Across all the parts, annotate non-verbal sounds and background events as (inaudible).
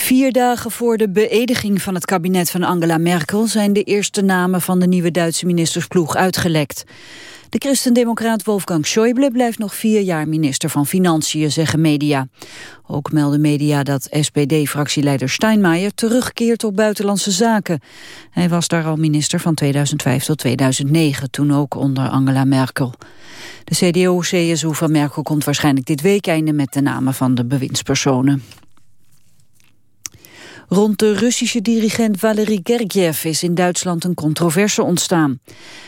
Vier dagen voor de beëdiging van het kabinet van Angela Merkel... zijn de eerste namen van de nieuwe Duitse ministersploeg uitgelekt. De christendemocraat Wolfgang Schäuble blijft nog vier jaar minister van Financiën, zeggen media. Ook melden media dat SPD-fractieleider Steinmeier terugkeert op buitenlandse zaken. Hij was daar al minister van 2005 tot 2009, toen ook onder Angela Merkel. De CDU-CSU van Merkel komt waarschijnlijk dit weekende met de namen van de bewindspersonen. Rond de Russische dirigent Valery Gergiev is in Duitsland een controverse ontstaan.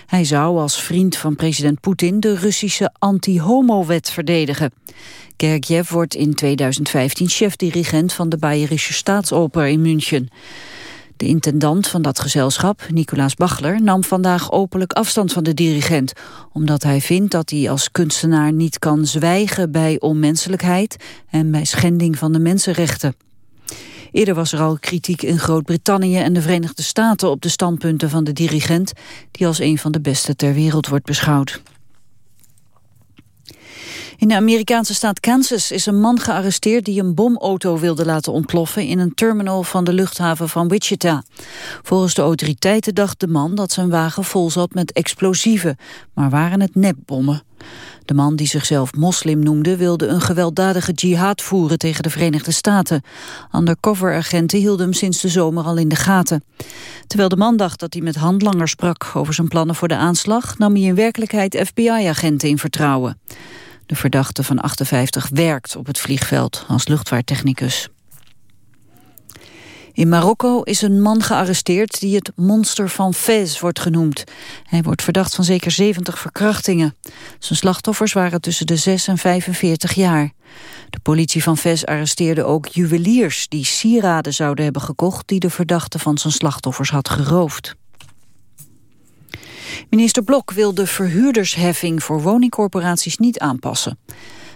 Hij zou als vriend van president Poetin de Russische anti-homo-wet verdedigen. Gergiev wordt in 2015 chef-dirigent van de Bayerische Staatsoper in München. De intendant van dat gezelschap, Nicolaas Bachler, nam vandaag openlijk afstand van de dirigent, omdat hij vindt dat hij als kunstenaar niet kan zwijgen bij onmenselijkheid en bij schending van de mensenrechten. Eerder was er al kritiek in Groot-Brittannië en de Verenigde Staten op de standpunten van de dirigent, die als een van de beste ter wereld wordt beschouwd. In de Amerikaanse staat Kansas is een man gearresteerd die een bomauto wilde laten ontploffen in een terminal van de luchthaven van Wichita. Volgens de autoriteiten dacht de man dat zijn wagen vol zat met explosieven, maar waren het nepbommen. De man die zichzelf moslim noemde wilde een gewelddadige jihad voeren tegen de Verenigde Staten. Undercover-agenten hielden hem sinds de zomer al in de gaten. Terwijl de man dacht dat hij met handlangers sprak over zijn plannen voor de aanslag, nam hij in werkelijkheid FBI-agenten in vertrouwen. De verdachte van 58 werkt op het vliegveld als luchtvaarttechnicus. In Marokko is een man gearresteerd die het monster van Fez wordt genoemd. Hij wordt verdacht van zeker 70 verkrachtingen. Zijn slachtoffers waren tussen de 6 en 45 jaar. De politie van Fez arresteerde ook juweliers die sieraden zouden hebben gekocht... die de verdachte van zijn slachtoffers had geroofd. Minister Blok wil de verhuurdersheffing voor woningcorporaties niet aanpassen.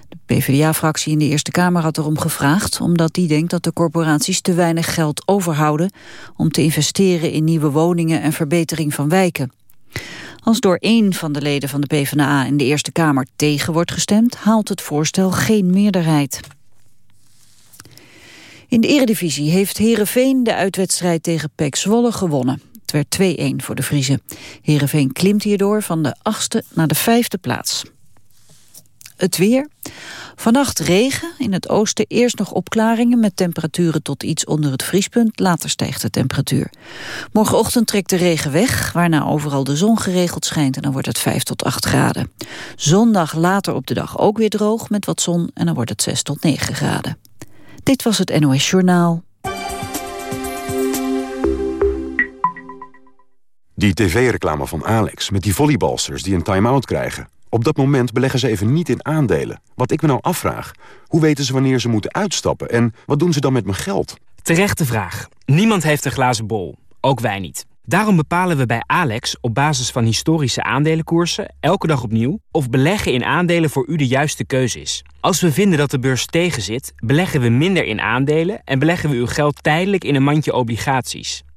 De PvdA-fractie in de Eerste Kamer had erom gevraagd... omdat die denkt dat de corporaties te weinig geld overhouden... om te investeren in nieuwe woningen en verbetering van wijken. Als door één van de leden van de PvdA in de Eerste Kamer tegen wordt gestemd... haalt het voorstel geen meerderheid. In de Eredivisie heeft Herenveen de uitwedstrijd tegen PEC Zwolle gewonnen. Het werd 2-1 voor de Vriezen. Herenveen klimt hierdoor van de achtste naar de vijfde plaats. Het weer. Vannacht regen, in het oosten eerst nog opklaringen... met temperaturen tot iets onder het vriespunt. Later stijgt de temperatuur. Morgenochtend trekt de regen weg, waarna overal de zon geregeld schijnt... en dan wordt het 5 tot 8 graden. Zondag later op de dag ook weer droog met wat zon... en dan wordt het 6 tot 9 graden. Dit was het NOS Journaal. Die tv-reclame van Alex met die volleybalsters die een time-out krijgen. Op dat moment beleggen ze even niet in aandelen. Wat ik me nou afvraag, hoe weten ze wanneer ze moeten uitstappen... en wat doen ze dan met mijn geld? Terechte vraag. Niemand heeft een glazen bol. Ook wij niet. Daarom bepalen we bij Alex op basis van historische aandelenkoersen... elke dag opnieuw of beleggen in aandelen voor u de juiste keuze is. Als we vinden dat de beurs tegenzit, beleggen we minder in aandelen... en beleggen we uw geld tijdelijk in een mandje obligaties.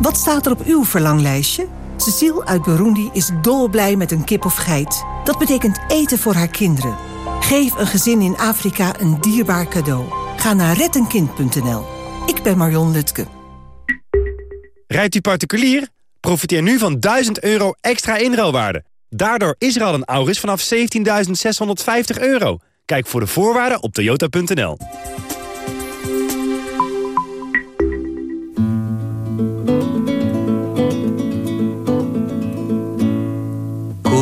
Wat staat er op uw verlanglijstje? Cecile uit Burundi is dolblij met een kip of geit. Dat betekent eten voor haar kinderen. Geef een gezin in Afrika een dierbaar cadeau. Ga naar rettenkind.nl. Ik ben Marion Lutke. Rijdt u particulier? Profiteer nu van 1000 euro extra inruilwaarde. Daardoor is er al een Auris vanaf 17.650 euro. Kijk voor de voorwaarden op toyota.nl.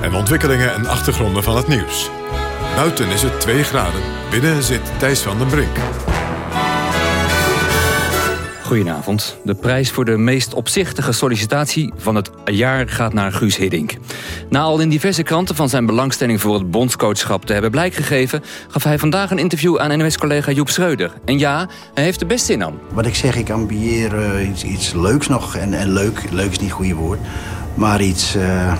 En ontwikkelingen en achtergronden van het nieuws. Buiten is het 2 graden, binnen zit Thijs van den Brink. Goedenavond. De prijs voor de meest opzichtige sollicitatie van het jaar gaat naar Guus Hiddink. Na al in diverse kranten van zijn belangstelling voor het bondscoachschap te hebben blijk gegeven... gaf hij vandaag een interview aan NOS-collega Joep Schreuder. En ja, hij heeft er best zin aan. Wat ik zeg, ik ambieer uh, iets, iets, leuks nog. En, en leuk, leuk is niet het goede woord. Maar iets uh,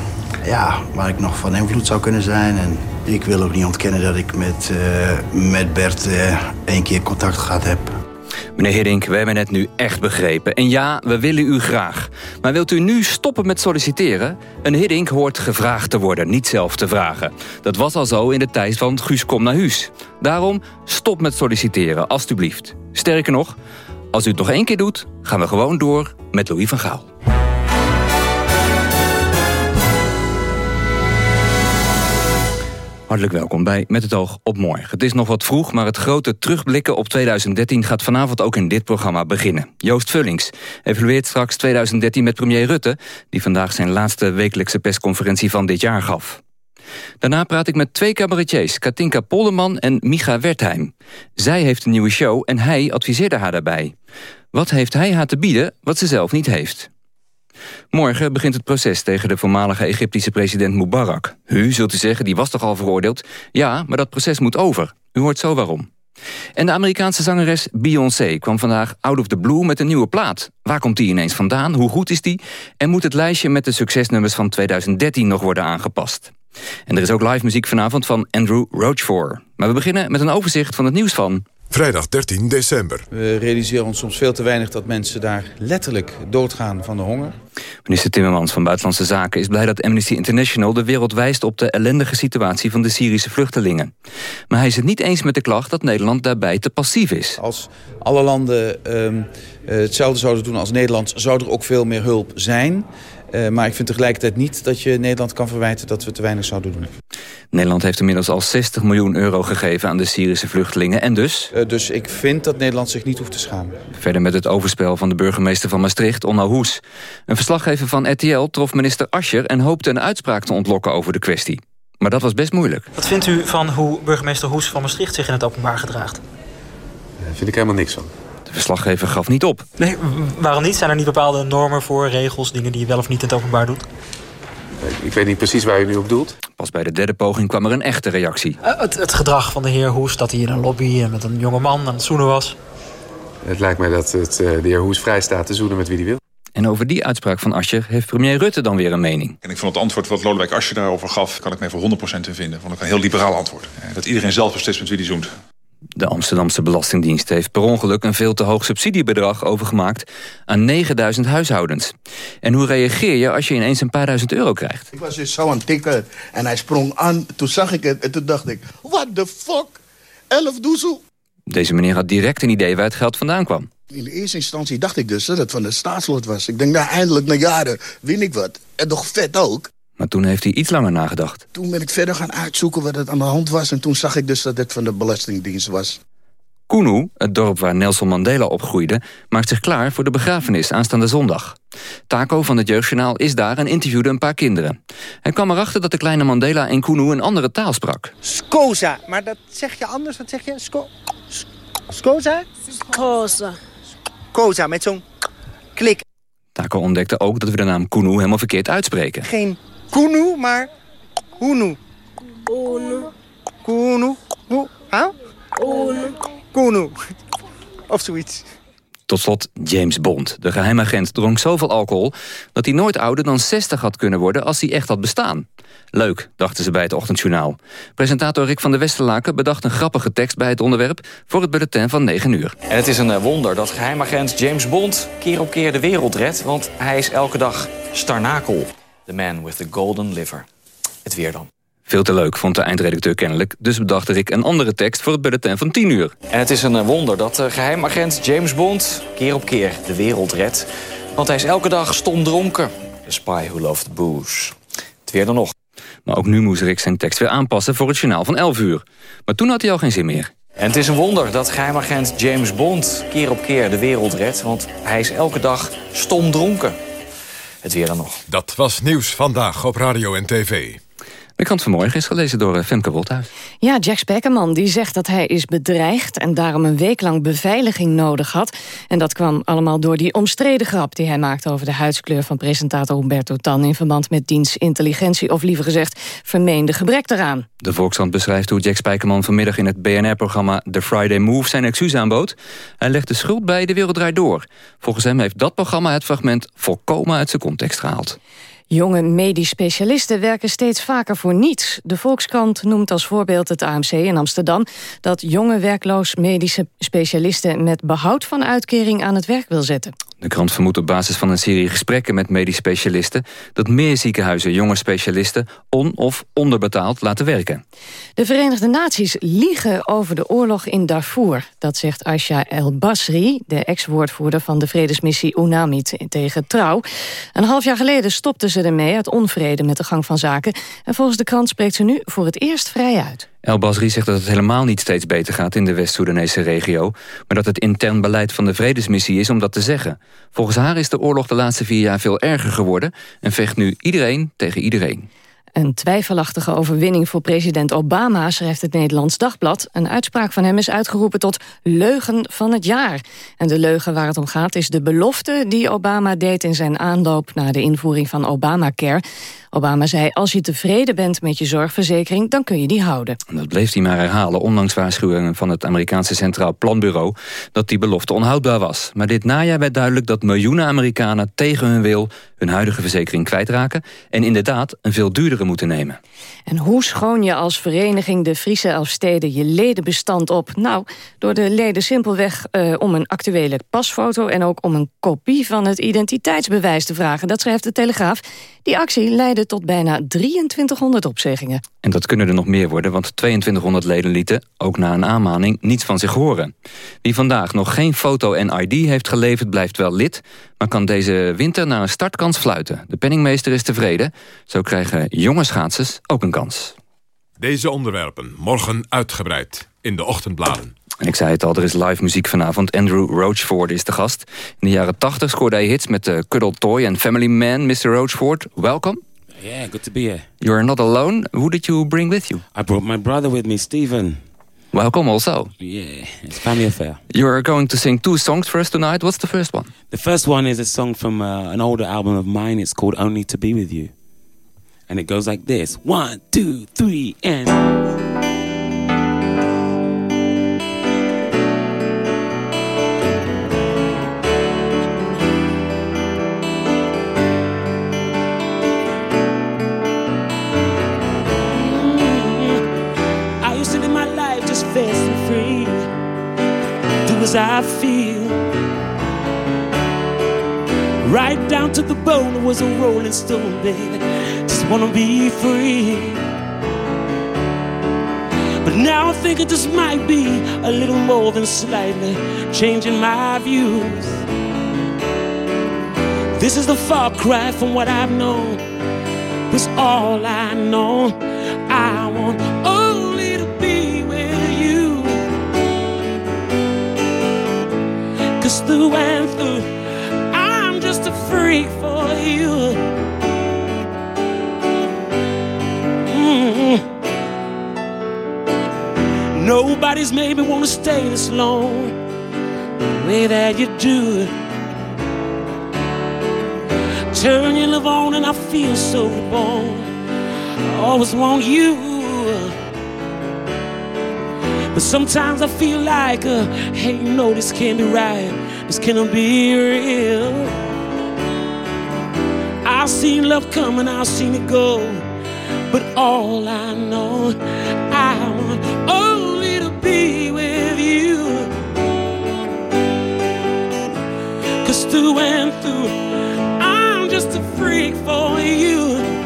ja, waar ik nog van invloed zou kunnen zijn. En ik wil ook niet ontkennen dat ik met, uh, met Bert één keer contact gehad heb. Meneer Hiddink, we hebben het nu echt begrepen. En ja, we willen u graag. Maar wilt u nu stoppen met solliciteren? Een Hiddink hoort gevraagd te worden, niet zelf te vragen. Dat was al zo in de tijd van Guus Kom naar Huis. Daarom, stop met solliciteren, alstublieft. Sterker nog, als u het nog één keer doet... gaan we gewoon door met Louis van Gaal. Hartelijk welkom bij Met het oog op morgen. Het is nog wat vroeg, maar het grote terugblikken op 2013... gaat vanavond ook in dit programma beginnen. Joost Vullings evalueert straks 2013 met premier Rutte... die vandaag zijn laatste wekelijkse persconferentie van dit jaar gaf. Daarna praat ik met twee cabaretiers, Katinka Polderman en Micha Wertheim. Zij heeft een nieuwe show en hij adviseerde haar daarbij. Wat heeft hij haar te bieden wat ze zelf niet heeft? Morgen begint het proces tegen de voormalige Egyptische president Mubarak. U zult u zeggen, die was toch al veroordeeld? Ja, maar dat proces moet over. U hoort zo waarom. En de Amerikaanse zangeres Beyoncé kwam vandaag out of the blue met een nieuwe plaat. Waar komt die ineens vandaan? Hoe goed is die? En moet het lijstje met de succesnummers van 2013 nog worden aangepast? En er is ook live muziek vanavond van Andrew Roachford. Maar we beginnen met een overzicht van het nieuws van... Vrijdag 13 december. We realiseren ons soms veel te weinig dat mensen daar letterlijk doodgaan van de honger. Minister Timmermans van Buitenlandse Zaken is blij dat Amnesty International de wereld wijst op de ellendige situatie van de Syrische vluchtelingen. Maar hij is het niet eens met de klacht dat Nederland daarbij te passief is. Als alle landen uh, hetzelfde zouden doen als Nederland, zou er ook veel meer hulp zijn. Uh, maar ik vind tegelijkertijd niet dat je Nederland kan verwijten dat we te weinig zouden doen. Nederland heeft inmiddels al 60 miljoen euro gegeven aan de Syrische vluchtelingen. En dus? Uh, dus ik vind dat Nederland zich niet hoeft te schamen. Verder met het overspel van de burgemeester van Maastricht, Onno Hoes. Een verslaggever van RTL trof minister Ascher en hoopte een uitspraak te ontlokken over de kwestie. Maar dat was best moeilijk. Wat vindt u van hoe burgemeester Hoes van Maastricht zich in het openbaar gedraagt? Daar vind ik helemaal niks van. De verslaggever gaf niet op. Nee, waarom niet? Zijn er niet bepaalde normen voor, regels, dingen die je wel of niet in het openbaar doet? Ik weet niet precies waar u nu op doelt. Pas bij de derde poging kwam er een echte reactie. Uh, het, het, gedrag van de heer Hoes, dat hij in een lobby met een jonge man aan het zoenen was. Het lijkt mij dat het, uh, de heer Hoes vrij staat te zoenen met wie hij wil. En over die uitspraak van Ascher heeft premier Rutte dan weer een mening. En ik vond het antwoord wat Lodewijk Ascher daarover gaf... kan ik mij voor 100% in vinden. Vond ik een heel liberaal antwoord. Dat iedereen zelf beslist met wie die zoent. De Amsterdamse Belastingdienst heeft per ongeluk een veel te hoog subsidiebedrag overgemaakt aan 9000 huishoudens. En hoe reageer je als je ineens een paar duizend euro krijgt? Ik was dus zo aan het tikken en hij sprong aan. Toen zag ik het en toen dacht ik, what the fuck? 11 doezel? Deze meneer had direct een idee waar het geld vandaan kwam. In de eerste instantie dacht ik dus dat het van de staatslot was. Ik denk, nou eindelijk na jaren win ik wat. En toch vet ook. Maar toen heeft hij iets langer nagedacht. Toen ben ik verder gaan uitzoeken wat het aan de hand was... en toen zag ik dus dat het van de Belastingdienst was. Kunu, het dorp waar Nelson Mandela opgroeide... maakt zich klaar voor de begrafenis aanstaande zondag. Taco van het Jeugdjournaal is daar en interviewde een paar kinderen. Hij kwam erachter dat de kleine Mandela in Kunu een andere taal sprak. Skoza, maar dat zeg je anders. Wat zeg je? Sko Skoza? Skoza. Koza, met zo'n klik. Taco ontdekte ook dat we de naam Kunu helemaal verkeerd uitspreken. Geen Kunu, maar Hunu. Kunu. Kunu. Hoe? Huh? Kunu. Kunu. (laughs) Of zoiets. Tot slot James Bond. De geheimagent dronk zoveel alcohol... dat hij nooit ouder dan 60 had kunnen worden als hij echt had bestaan. Leuk, dachten ze bij het ochtendjournaal. Presentator Rick van der Westerlaken bedacht een grappige tekst bij het onderwerp... voor het bulletin van 9 uur. En het is een wonder dat geheimagent James Bond keer op keer de wereld redt... want hij is elke dag Starnakel. The man with the golden liver. Het weer dan. Veel te leuk, vond de eindredacteur kennelijk. Dus bedacht ik een andere tekst voor het bulletin van 10 uur. En het is een eh, wonder dat uh, geheimagent James Bond keer op keer de wereld redt. Want hij is elke dag stom dronken. The spy who loved booze. Het weer dan nog. Maar ook nu moest Rick zijn tekst weer aanpassen voor het journaal van 11 uur. Maar toen had hij al geen zin meer. En het is een wonder dat geheimagent James Bond keer op keer de wereld redt. Want hij is elke dag stom dronken. Het weer nog. Dat was nieuws vandaag op radio en tv. De krant vanmorgen is gelezen door eh, Femke Wolthuis. Ja, Jack Spekkerman die zegt dat hij is bedreigd... en daarom een week lang beveiliging nodig had. En dat kwam allemaal door die omstreden grap... die hij maakte over de huidskleur van presentator Humberto Tan... in verband met diens intelligentie, of liever gezegd... vermeende gebrek daaraan. De Volkskrant beschrijft hoe Jack Spijkerman vanmiddag... in het BNR-programma The Friday Move zijn excuus aanbood. Hij legt de schuld bij De Wereld Draait Door. Volgens hem heeft dat programma het fragment... volkomen uit zijn context gehaald. Jonge medisch specialisten werken steeds vaker voor niets. De Volkskrant noemt als voorbeeld het AMC in Amsterdam... dat jonge werkloos medische specialisten met behoud van uitkering aan het werk wil zetten. De krant vermoedt op basis van een serie gesprekken met medisch specialisten... dat meer ziekenhuizen jonge specialisten on- of onderbetaald laten werken. De Verenigde Naties liegen over de oorlog in Darfur. Dat zegt Asha El Basri, de ex-woordvoerder van de vredesmissie UNAMID tegen Trouw. Een half jaar geleden stopte ze ermee uit onvrede met de gang van zaken. En volgens de krant spreekt ze nu voor het eerst vrij uit. El Basri zegt dat het helemaal niet steeds beter gaat in de West-Soedanese regio... maar dat het intern beleid van de vredesmissie is om dat te zeggen. Volgens haar is de oorlog de laatste vier jaar veel erger geworden... en vecht nu iedereen tegen iedereen. Een twijfelachtige overwinning voor president Obama, schrijft het Nederlands Dagblad. Een uitspraak van hem is uitgeroepen tot leugen van het jaar. En de leugen waar het om gaat is de belofte die Obama deed in zijn aanloop naar de invoering van Obamacare. Obama zei, als je tevreden bent met je zorgverzekering, dan kun je die houden. Dat bleef hij maar herhalen, ondanks waarschuwingen van het Amerikaanse Centraal Planbureau, dat die belofte onhoudbaar was. Maar dit najaar werd duidelijk dat miljoenen Amerikanen tegen hun wil hun huidige verzekering kwijtraken en inderdaad een veel duurdere moeten nemen. En hoe schoon je als vereniging de Friese Elfsteden je ledenbestand op? Nou, door de leden simpelweg uh, om een actuele pasfoto... en ook om een kopie van het identiteitsbewijs te vragen. Dat schrijft de Telegraaf. Die actie leidde tot bijna 2300 opzeggingen. En dat kunnen er nog meer worden, want 2200 leden lieten... ook na een aanmaning niets van zich horen. Wie vandaag nog geen foto en ID heeft geleverd, blijft wel lid... maar kan deze winter naar een startkans fluiten. De penningmeester is tevreden. Zo krijgen jonge schaatsers ook een kans. Deze onderwerpen morgen uitgebreid in de ochtendbladen. En ik zei het al, er is live muziek vanavond. Andrew Roachford is de gast. In de jaren 80 scoorde hij hits met uh, Cuddle Toy en Family Man. Mr. Roachford, welcome. Yeah, good to be here. You're not alone. Who did you bring with you? I brought my brother with me, Stephen. Welcome also. Yeah, it's family affair. You're going to sing two songs for us tonight. What's the first one? The first one is a song from uh, an older album of mine. It's called Only to Be With You. And it goes like this. One, two, three, and... I feel. Right down to the bone was a rolling stone, baby. Just wanna be free. But now I think it just might be a little more than slightly changing my views. This is the far cry from what I've known. This all I know. I want Cause through and through, I'm just a freak for you. Mm. Nobody's made me wanna stay this long, the way that you do. Turn your love on and I feel so reborn. I always want you. But sometimes I feel like, uh, hey, no, this can't be right. This cannot be real. I've seen love come and I've seen it go. But all I know, I want only to be with you. Cause through and through, I'm just a freak for you.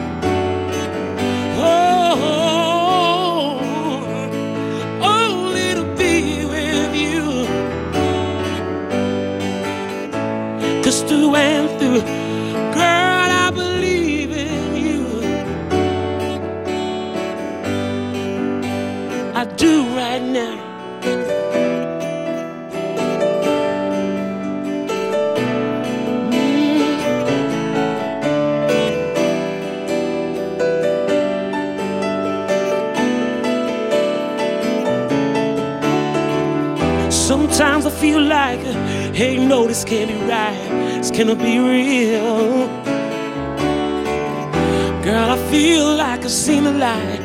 Hey, no, this can't be right. This cannot be real. Girl, I feel like I've seen the light.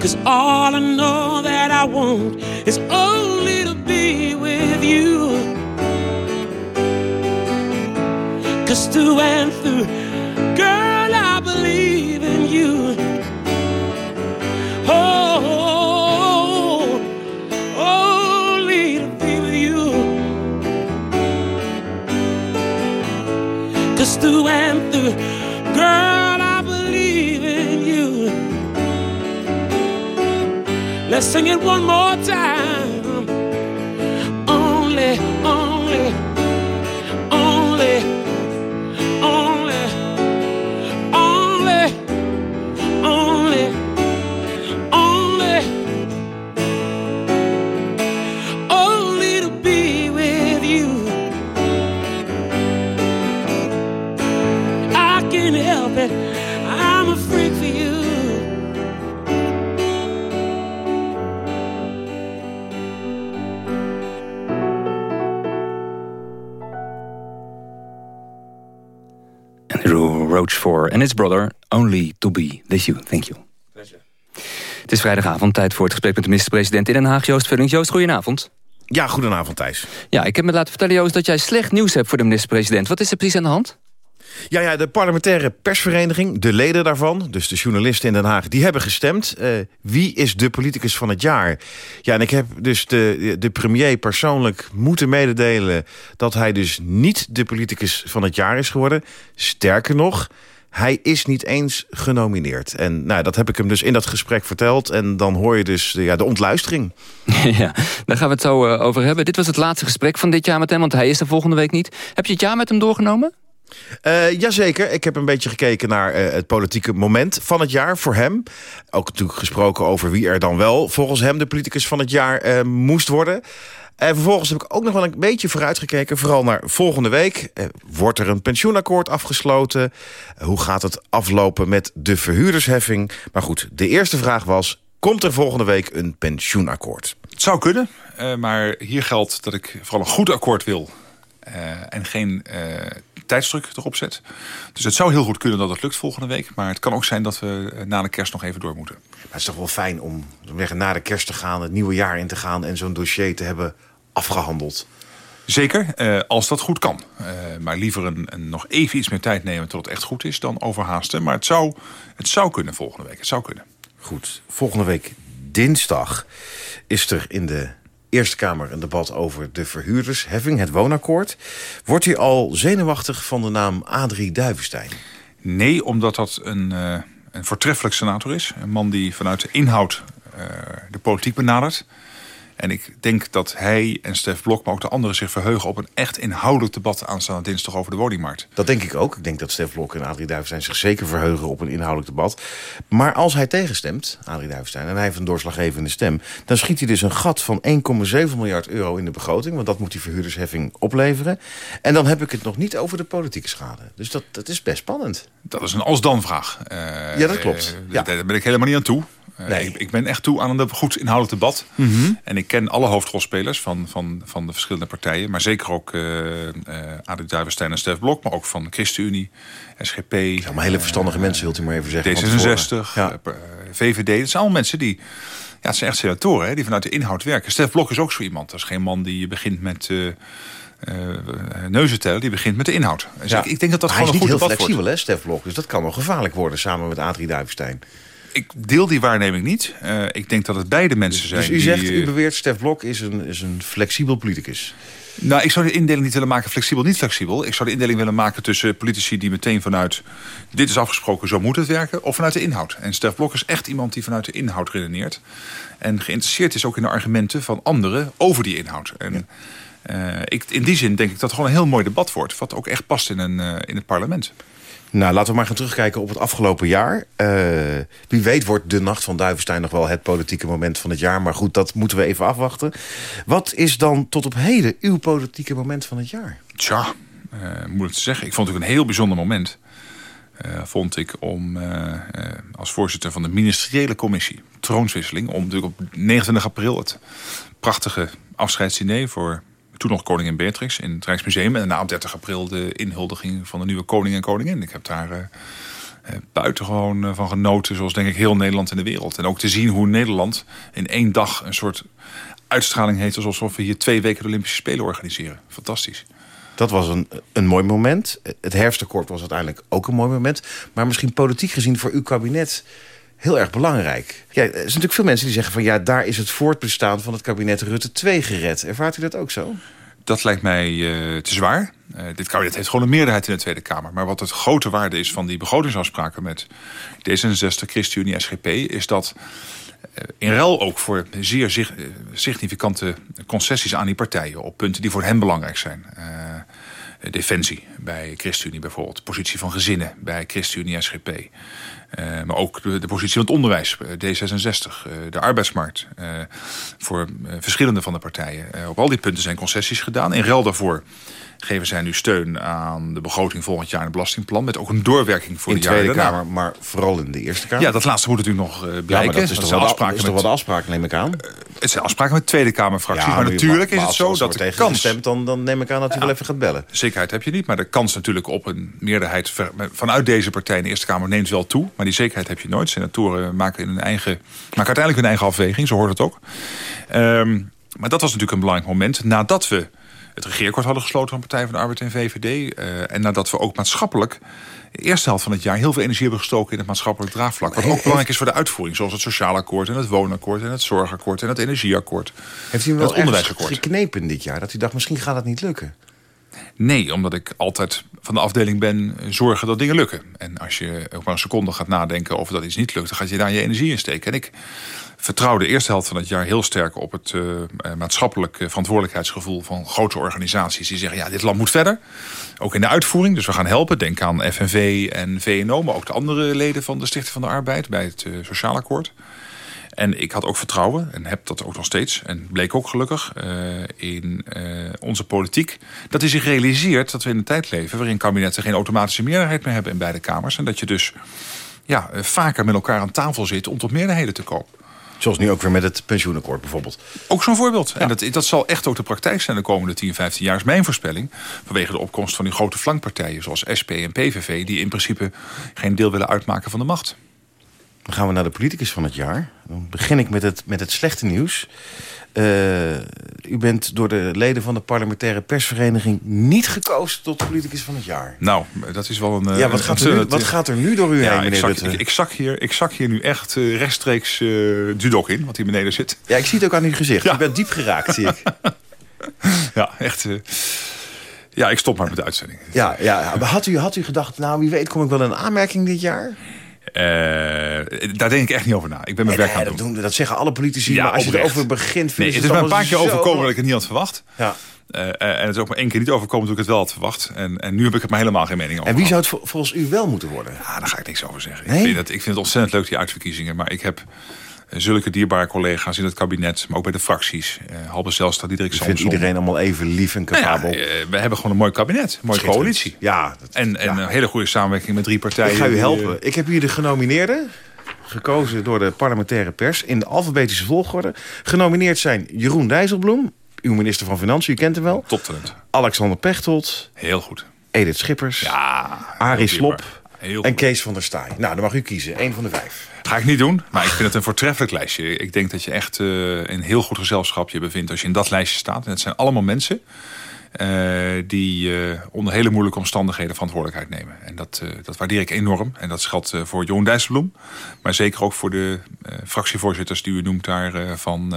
Cause all I know that I want is only to be with you. Cause through and through, girl, I believe in you. Sing it one more time. En his brother, Only to be with you. Thank you. Het is vrijdagavond, tijd voor het gesprek met de minister-president in Den Haag. Joost Vullings. Joost, goedenavond. Ja, goedenavond Thijs. Ja, ik heb me laten vertellen, Joost, dat jij slecht nieuws hebt voor de minister-president. Wat is er precies aan de hand? Ja, ja, de parlementaire persvereniging, de leden daarvan... dus de journalisten in Den Haag, die hebben gestemd. Eh, wie is de politicus van het jaar? Ja, en ik heb dus de, de premier persoonlijk moeten mededelen... dat hij dus niet de politicus van het jaar is geworden. Sterker nog, hij is niet eens genomineerd. En nou, dat heb ik hem dus in dat gesprek verteld. En dan hoor je dus ja, de ontluistering. (laughs) ja, daar gaan we het zo eh, over hebben. Dit was het laatste gesprek van dit jaar met hem, want hij is er volgende week niet. Heb je het jaar met hem doorgenomen? Uh, jazeker, ik heb een beetje gekeken naar uh, het politieke moment van het jaar voor hem. Ook natuurlijk gesproken over wie er dan wel volgens hem de politicus van het jaar uh, moest worden. En vervolgens heb ik ook nog wel een beetje vooruitgekeken, vooral naar volgende week. wordt er een pensioenakkoord afgesloten? hoe gaat het aflopen met de verhuurdersheffing? Maar goed, de eerste vraag was, komt er volgende week een pensioenakkoord? Het zou kunnen, maar hier geldt dat ik vooral een goed akkoord wil. en geen tijdsdruk erop zet. Dus het zou heel goed kunnen dat het lukt volgende week. Maar het kan ook zijn dat we na de kerst nog even door moeten. Maar het is toch wel fijn om na de kerst te gaan... het nieuwe jaar in te gaan en zo'n dossier te hebben afgehandeld. Zeker, uh, als dat goed kan. Uh, maar liever een, een, nog even iets meer tijd nemen tot het echt goed is... dan overhaasten. Maar het zou, het zou kunnen volgende week. Het zou kunnen. Goed, volgende week dinsdag is er in de Eerste Kamer een debat over de verhuurdersheffing, het woonakkoord. Wordt u al zenuwachtig van de naam Adrie Duivenstein? Nee, omdat dat een, uh, een voortreffelijk senator is. Een man die vanuit de inhoud uh, de politiek benadert. En ik denk dat hij en Stef Blok, maar ook de anderen... zich verheugen op een echt inhoudelijk debat aanstaande dinsdag over de woningmarkt. Dat denk ik ook. Ik denk dat Stef Blok en Adrie Duivenstein zich zeker verheugen op een inhoudelijk debat. Maar als hij tegenstemt, Adrie Duivenstein, en hij heeft een doorslaggevende stem... dan schiet hij dus een gat van 1,7 miljard euro in de begroting. Want dat moet die verhuurdersheffing opleveren. En dan heb ik het nog niet over de politieke schade. Dus dat, dat is best spannend. Dat is een als-dan-vraag. Uh, ja, dat klopt. Uh, ja. Daar ben ik helemaal niet aan toe. Nee. Ik, ik, ben echt toe aan een goed inhoudelijk debat. Mm -hmm. En ik ken alle hoofdrolspelers van, van, van de verschillende partijen. Maar zeker ook uh, uh, Adrie Duivenstein en Stef Blok. Maar ook van de ChristenUnie, SGP. Ja, maar hele verstandige uh, mensen wilt u maar even zeggen. D66, ja. VVD. Dat zijn allemaal mensen die... Ja, het zijn echt senatoren hè, die vanuit de inhoud werken. Stef Blok is ook zo iemand. Dat is geen man die begint met... Uh, neuzentellen, die begint met de inhoud. Dus ja. ik, ik, denk dat dat hij gewoon is een niet heel flexibel, hè, Stef Blok. Dus dat kan wel gevaarlijk worden samen met Adrie Duivenstein. Ik deel die waarneming niet. Uh, ik denk dat het beide mensen zijn. Dus u die, zegt, u beweert, Stef Blok is een, is een flexibel politicus. Nou, ik zou de indeling niet willen maken flexibel, niet flexibel. Ik zou de indeling willen maken tussen politici die meteen vanuit... dit is afgesproken, zo moet het werken, of vanuit de inhoud. En Stef Blok is echt iemand die vanuit de inhoud redeneert. En geïnteresseerd is ook in de argumenten van anderen over die inhoud. En, ja. uh, ik, in die zin denk ik dat het gewoon een heel mooi debat wordt. Wat ook echt past in, een, uh, in het parlement. Nou, laten we maar gaan terugkijken op het afgelopen jaar. Uh, wie weet wordt de Nacht van Duivenstein nog wel het politieke moment van het jaar. Maar goed, dat moeten we even afwachten. Wat is dan tot op heden uw politieke moment van het jaar? Tja, uh, moeilijk te zeggen. Ik vond het een heel bijzonder moment. eh, vond ik om eh, eh, als voorzitter van de ministeriële commissie... troonswisseling, om natuurlijk op 29 april... het prachtige afscheidsdiner voor toen nog koningin Beatrix in het Rijksmuseum... en daarna op 30 april de inhuldiging van de nieuwe koning en koningin. Ik heb daar... Uh, buitengewoon van genoten, zoals denk ik heel Nederland in de wereld. En ook te zien hoe Nederland in één dag een soort uitstraling heeft... alsof we hier twee weken de Olympische Spelen organiseren. Fantastisch. Dat was een, een mooi moment. Het herfstakkoord was uiteindelijk ook een mooi moment. Maar misschien politiek gezien voor uw kabinet heel erg belangrijk. Er zijn natuurlijk veel mensen die zeggen van... ja, daar is het voortbestaan van het kabinet Rutte 2 gered. Ervaart u dat ook zo? Dat lijkt mij uh, te zwaar. Uh, dit kabinet heeft gewoon een meerderheid in de Tweede Kamer. Maar wat het grote waarde is van die begrotingsafspraken... met D66, ChristenUnie, SGP... is dat uh, in ruil ook voor zeer significante concessies aan die partijen... op punten die voor hen belangrijk zijn defensie bij ChristenUnie bijvoorbeeld. Positie van gezinnen bij ChristenUnie SGP. Uh, maar ook de, positie van het onderwijs, D66, uh, de arbeidsmarkt. Voor verschillende van de partijen. op al die punten zijn concessies gedaan. In ruil daarvoor geven zij nu steun aan de begroting volgend jaar en het belastingplan. Met ook een doorwerking voor in de, de Tweede Kamer, maar vooral in de Eerste Kamer. Ja, dat laatste moet natuurlijk nog uh, blijken. Ja, dat is toch, wel, afspraken is toch afspraken, neem ik aan? Uh, het zijn afspraken met Tweede Kamerfracties. Ja, maar, natuurlijk maar, is het zo dat de kans... Stemt, dan, dan neem ik aan dat u ja, wel even gaat bellen. Zekerheid heb je niet, maar de kans natuurlijk op een meerderheid... vanuit deze partij in de Eerste Kamer neemt wel toe. Maar die zekerheid heb je nooit. Senatoren maken, hun eigen, maken uiteindelijk hun eigen afweging, zo hoort het ook. Um, maar dat was natuurlijk een belangrijk moment nadat we het regeerakkoord hadden gesloten van Partij van de Arbeid en VVD. Uh, en nadat we ook maatschappelijk de eerste helft van het jaar heel veel energie hebben gestoken in het maatschappelijk draagvlak. Wat ook belangrijk is voor de uitvoering, zoals het sociaal akkoord en het woonakkoord en het zorgakkoord en het energieakkoord. Heeft u hem wel onderwijsakkoord geknepen dit jaar? Dat u dacht, misschien gaat het niet lukken? Nee, omdat ik altijd van de afdeling ben zorgen dat dingen lukken. En als je ook maar een seconde gaat nadenken of dat iets niet lukt... dan gaat je daar je energie in steken. En ik vertrouw de eerste helft van het jaar heel sterk op het uh, maatschappelijk verantwoordelijkheidsgevoel van grote organisaties die zeggen, ja, dit land moet verder. Ook in de uitvoering, dus we gaan helpen. Denk aan FNV en VNO, maar ook de andere leden van de Stichting van de Arbeid bij het uh, Sociaal Akkoord. En ik had ook vertrouwen, en heb dat ook nog steeds... en bleek ook gelukkig uh, in uh, onze politiek... dat hij zich realiseert dat we in een tijd leven... waarin kabinetten geen automatische meerderheid meer hebben in beide kamers... en dat je dus ja, vaker met elkaar aan tafel zit om tot meerderheden te komen. Zoals nu ook weer met het pensioenakkoord bijvoorbeeld. Ook zo'n voorbeeld. Ja. En dat, dat zal echt ook de praktijk zijn de komende 10, 15 jaar. is mijn voorspelling. Vanwege de opkomst van die grote flankpartijen zoals SP en PVV... die in principe geen deel willen uitmaken van de macht. Dan gaan we naar de politicus van het jaar. Dan begin ik met het, met het slechte nieuws. Uh, u bent door de leden van de parlementaire persvereniging... niet gekozen tot politicus van het jaar. Nou, dat is wel een... Ja, wat, gaat, er nu, wat gaat er nu door u ja, heen, meneer ik zak, Rutte? Ik, ik, zak hier, ik zak hier nu echt uh, rechtstreeks uh, Dudok in, wat hier beneden zit. Ja, ik zie het ook aan uw gezicht. Ja. U bent diep geraakt, zie ik. (laughs) ja, echt... ja, ik stop maar met de uitzending. Ja, ja, maar had u, had u gedacht, nou, wie weet kom ik wel in aanmerking dit jaar? Uh, daar denk ik echt niet over na. Ik ben mijn nee, werk aan dat, het doen. doen. Dat zeggen alle politici, ja, maar als oprecht. je erover begint... Nee, het is me een paar keer overkomen dat ik het niet had verwacht. Ja. Uh, uh, en het is ook maar één keer niet overkomen toen ik het wel had verwacht. En, en nu heb ik er maar helemaal geen mening over. En wie zou het volgens u wel moeten worden? Ja, daar ga ik niks over zeggen. Nee? Ik, vind het, ik vind het ontzettend leuk, die uitverkiezingen. Maar ik heb zulke dierbare collega's in het kabinet, maar ook bij de fracties. Uh, Halbe Zelstra, Diederik Samson. vindt iedereen allemaal even lief en capabel? Nou ja, uh, we hebben gewoon een mooi kabinet, een mooie coalitie. Ja, dat, en, en ja. een hele goede samenwerking met drie partijen. Ik ga u helpen. Ik heb hier de genomineerden, gekozen door de parlementaire pers... in de alfabetische volgorde. Genomineerd zijn Jeroen Dijsselbloem, uw minister van Financiën, u kent hem wel. Toptalent. Alexander Pechtold. Heel goed. Edith Schippers. Ja. Arie Slop. En Kees van der Staaij. Nou, dan mag u kiezen. Eén van de vijf. Ga ik niet doen, maar ik vind het een voortreffelijk lijstje. Ik denk dat je echt uh, in heel goed gezelschap je bevindt als je in dat lijstje staat. En het zijn allemaal mensen uh, die uh, onder hele moeilijke omstandigheden verantwoordelijkheid nemen. En dat, dat waardeer ik enorm. En dat geldt voor Johan Dijsselbloem. Maar zeker ook voor de fractievoorzitters die u noemt daar van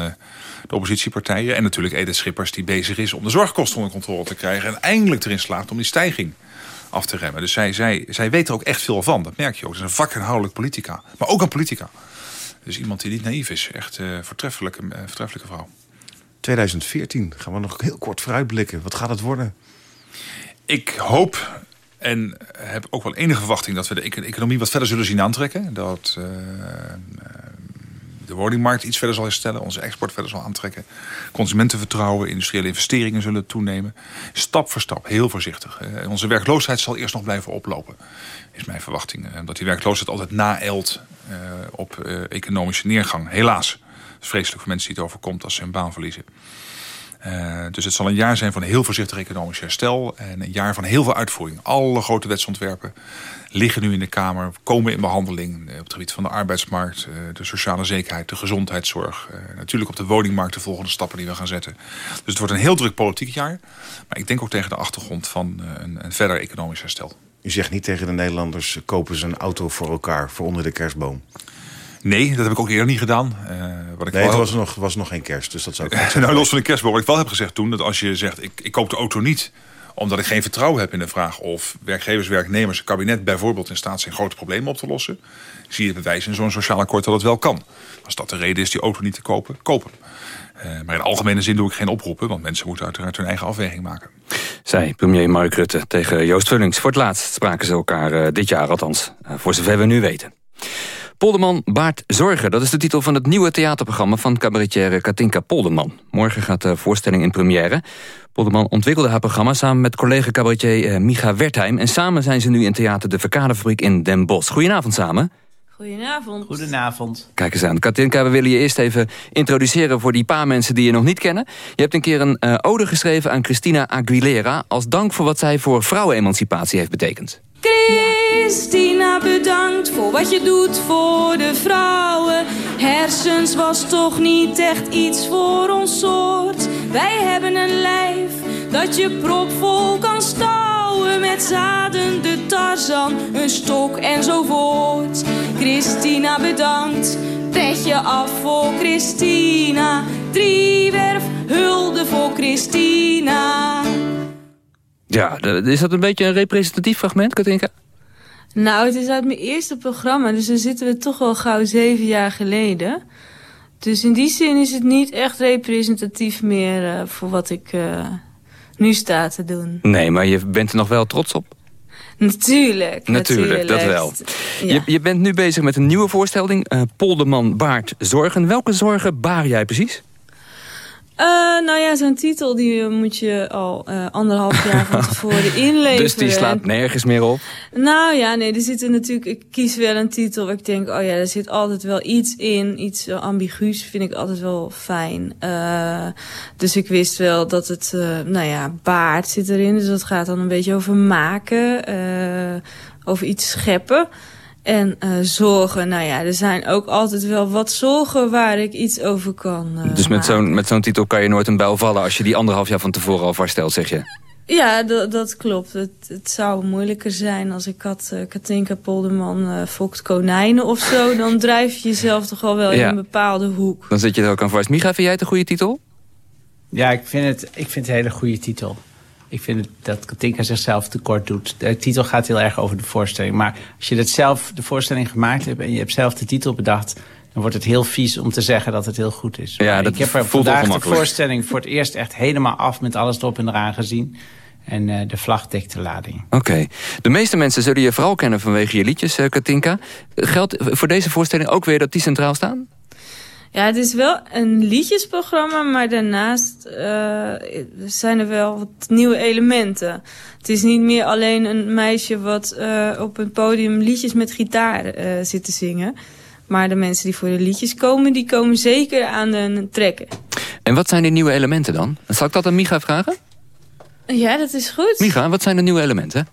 de oppositiepartijen. En natuurlijk Edith Schippers die bezig is om de zorgkosten onder controle te krijgen. En eindelijk erin slaagt om die stijging af te remmen. Dus zij, zij, zij weet er ook echt veel van. Dat merk je ook. Ze is een vakinhoudelijk politica. Maar ook een politica. Dus iemand die niet naïef is. Echt uh, voortreffelijke, uh, voortreffelijke vrouw. 2014. Gaan we nog heel kort vooruitblikken. Wat gaat het worden? Ik hoop en heb ook wel enige verwachting... dat we de economie wat verder zullen zien aantrekken. Dat uh, de woningmarkt iets verder zal herstellen, onze export verder zal aantrekken, consumentenvertrouwen, industriële investeringen zullen toenemen. Stap voor stap, heel voorzichtig. Onze werkloosheid zal eerst nog blijven oplopen, is mijn verwachting. Uh, dat die werkloosheid altijd naelt uh, op economische neergang, helaas. Het is vreselijk voor mensen die het overkomt als ze hun baan verliezen. Uh, dus het zal een jaar zijn van heel voorzichtig economisch herstel. En een jaar van heel veel uitvoering. Alle grote wetsontwerpen liggen nu in de Kamer. Komen in behandeling uh, op het gebied van de arbeidsmarkt. Uh, de sociale zekerheid, de gezondheidszorg. natuurlijk op de woningmarkt de volgende stappen die we gaan zetten. Dus het wordt een heel druk politiek jaar. Maar ik denk ook tegen de achtergrond van een, een verder economisch herstel. U zegt niet tegen de Nederlanders... kopen ze een auto voor elkaar voor onder de kerstboom. Nee, dat heb ik ook eerder niet gedaan. Uh, wat ik nee, het was nog, was nog geen kerst, dus dat zou ik (laughs) Nou, los van de kerstboom. Wat ik wel heb gezegd toen, dat als je zegt... ik, ik koop de auto niet omdat ik geen vertrouwen heb in de vraag... of werkgevers, werknemers, het kabinet bijvoorbeeld in staat zijn... grote problemen op te lossen. Zie je het bewijs in zo'n sociaal akkoord dat het wel kan. Als dat de reden is die auto niet te kopen, kopen. Uh, maar in algemene zin doe ik geen oproepen... want mensen moeten uiteraard hun eigen afweging maken. Zij, premier Mark Rutte tegen Joost Vullings. Voor het laatst spraken ze elkaar uh, dit jaar althans. Uh, voor zover we nu weten. Polderman baart zorgen. Dat is de titel van het nieuwe theaterprogramma van cabaretière Katinka Polderman. Morgen gaat de voorstelling in première. Polderman ontwikkelde haar programma samen met collega cabaretier eh, Micha Wertheim. En samen zijn ze nu in theater De Verkadefabriek in Den Bosch. Goedenavond samen. Goedenavond. Goedenavond. Kijk eens aan. Katinka, we willen je eerst even introduceren voor die paar mensen die je nog niet kennen. Je hebt een keer een uh, ode geschreven aan Christina Aguilera... als dank voor wat zij voor vrouwenemancipatie heeft betekend. Christina, bedankt voor wat je doet voor de vrouwen. Hersens was toch niet echt iets voor ons soort. Wij hebben een lijf dat je propvol kan stouwen. Met zaden, de tarzan, een stok enzovoort. Christina, bedankt. Petje af voor Christina. Driewerf, hulde voor Christina. Ja, is dat een beetje een representatief fragment, Katinka? Nou, het is uit mijn eerste programma, dus dan zitten we toch wel gauw zeven jaar geleden. Dus in die zin is het niet echt representatief meer uh, voor wat ik uh, nu sta te doen. Nee, maar je bent er nog wel trots op? Natuurlijk, natuurlijk. dat wel. Ja. Je, je, bent nu bezig met een nieuwe voorstelling, uh, Polderman baart zorgen. Welke zorgen baar jij precies? Uh, nou ja, zo'n titel die moet je al uh, anderhalf jaar van (laughs) tevoren inleveren. Dus die slaat nergens meer op? Nou ja, nee, er zit er natuurlijk... Ik kies wel een titel waar ik denk... oh ja, er zit altijd wel iets in. Iets ambiguus vind ik altijd wel fijn. Uh, dus ik wist wel dat het... nou ja, baard zit erin. Dus dat gaat dan een beetje over maken. over iets scheppen. En uh, zorgen, nou ja, er zijn ook altijd wel wat zorgen waar ik iets over kan uh, Dus met zo'n met zo'n titel kan je nooit een bel vallen... als je die anderhalf jaar van tevoren al vaststelt, zeg je? Ja, dat klopt. Het, het, zou moeilijker zijn als ik had uh, Katinka Polderman uh, fokt konijnen of zo. Dan (laughs) drijf je jezelf toch al wel ja. in een bepaalde hoek. Dan zit je er ook aan vast. Micha, vind jij het een goede titel? Ja, ik vind het, ik vind het een hele goede titel. Ik vind dat Katinka zichzelf tekort doet. De titel gaat heel erg over de voorstelling. Maar als je dat zelf de voorstelling gemaakt hebt... en je hebt zelf de titel bedacht... dan wordt het heel vies om te zeggen dat het heel goed is. Ja, dat ik heb er vandaag de voorstelling voor het eerst echt helemaal af... met alles erop en eraan gezien. En uh, de vlag dekt de lading. Oké. Okay. De meeste mensen zullen je vooral kennen vanwege je liedjes, uh, Katinka. Geldt voor deze voorstelling ook weer dat die centraal staan? Ja, het is wel een liedjesprogramma, maar daarnaast uh, zijn er wel wat nieuwe elementen. Het is niet meer alleen een meisje wat uh, op een podium liedjes met gitaar uh, zit te zingen. Maar de mensen die voor de liedjes komen, die komen zeker aan de trekken. En wat zijn die nieuwe elementen dan? Zal ik dat aan Micha vragen? Ja, dat is goed. Micha, wat zijn de nieuwe elementen?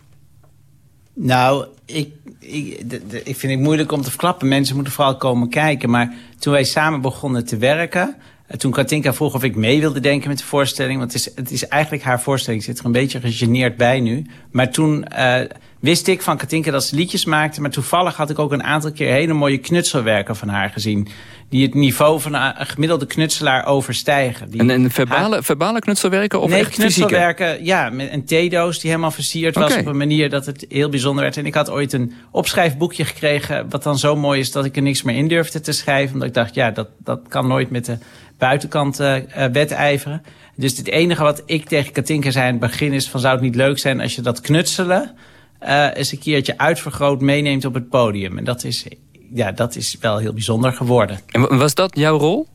Nou, ik, ik, ik vind het moeilijk om te verklappen. Mensen moeten vooral komen kijken. Maar toen wij samen begonnen te werken... Toen Katinka vroeg of ik mee wilde denken met de voorstelling... want het is, het is eigenlijk haar voorstelling. Ik zit er een beetje gegeneerd bij nu. Maar toen uh, wist ik van Katinka dat ze liedjes maakte... maar toevallig had ik ook een aantal keer hele mooie knutselwerken van haar gezien... die het niveau van een gemiddelde knutselaar overstijgen. Die en, en verbale, verbale knutselwerken of nee, echt knutselwerken, fysieke? ja, met een theedoos die helemaal versierd was... Okay. op een manier dat het heel bijzonder werd. En ik had ooit een opschrijfboekje gekregen... wat dan zo mooi is dat ik er niks meer in durfde te schrijven. Omdat ik dacht, ja, dat, dat kan nooit met de buitenkant uh, wedijveren. Dus het enige wat ik tegen Katinka zei in het begin is van... zou het niet leuk zijn als je dat knutselen... Uh, eens een keertje uitvergroot meeneemt op het podium. En dat is ja, dat is wel heel bijzonder geworden. En was dat jouw rol?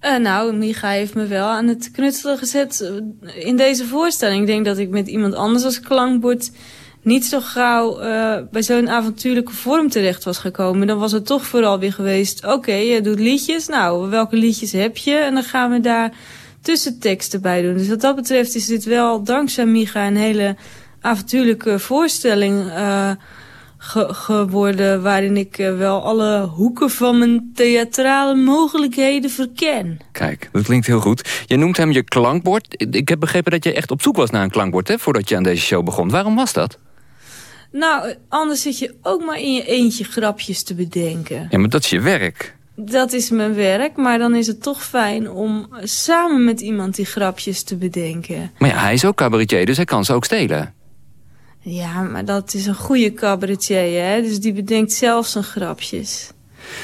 Uh, nou, Micha heeft me wel aan het knutselen gezet eh, in deze voorstelling. Ik denk dat ik met iemand anders als klankbord niet zo gauw uh, bij zo'n avontuurlijke vorm terecht was gekomen. Dan was het toch vooral weer geweest, oké, je doet liedjes. Nou, welke liedjes heb je? En dan gaan we daar tussenteksten bij doen. Dus wat dat betreft is dit wel dankzij Micha een hele avontuurlijke voorstelling uh, ge geworden... waarin ik uh, wel alle hoeken van mijn theatrale mogelijkheden verken. Kijk, dat klinkt heel goed. Je noemt hem je klankbord. Ik heb begrepen dat je echt op zoek was naar een klankbord... Hè, voordat je aan deze show begon. Waarom was dat? Nou, anders zit je ook maar in je eentje grapjes te bedenken. Ja, maar dat is je werk. Dat is mijn werk, maar dan is het toch fijn om samen met iemand die grapjes te bedenken. Maar ja, hij is ook cabaretier, dus hij kan ze ook stelen. Ja, maar dat is een goede cabaretier, hè? Dus die bedenkt zelf zijn grapjes.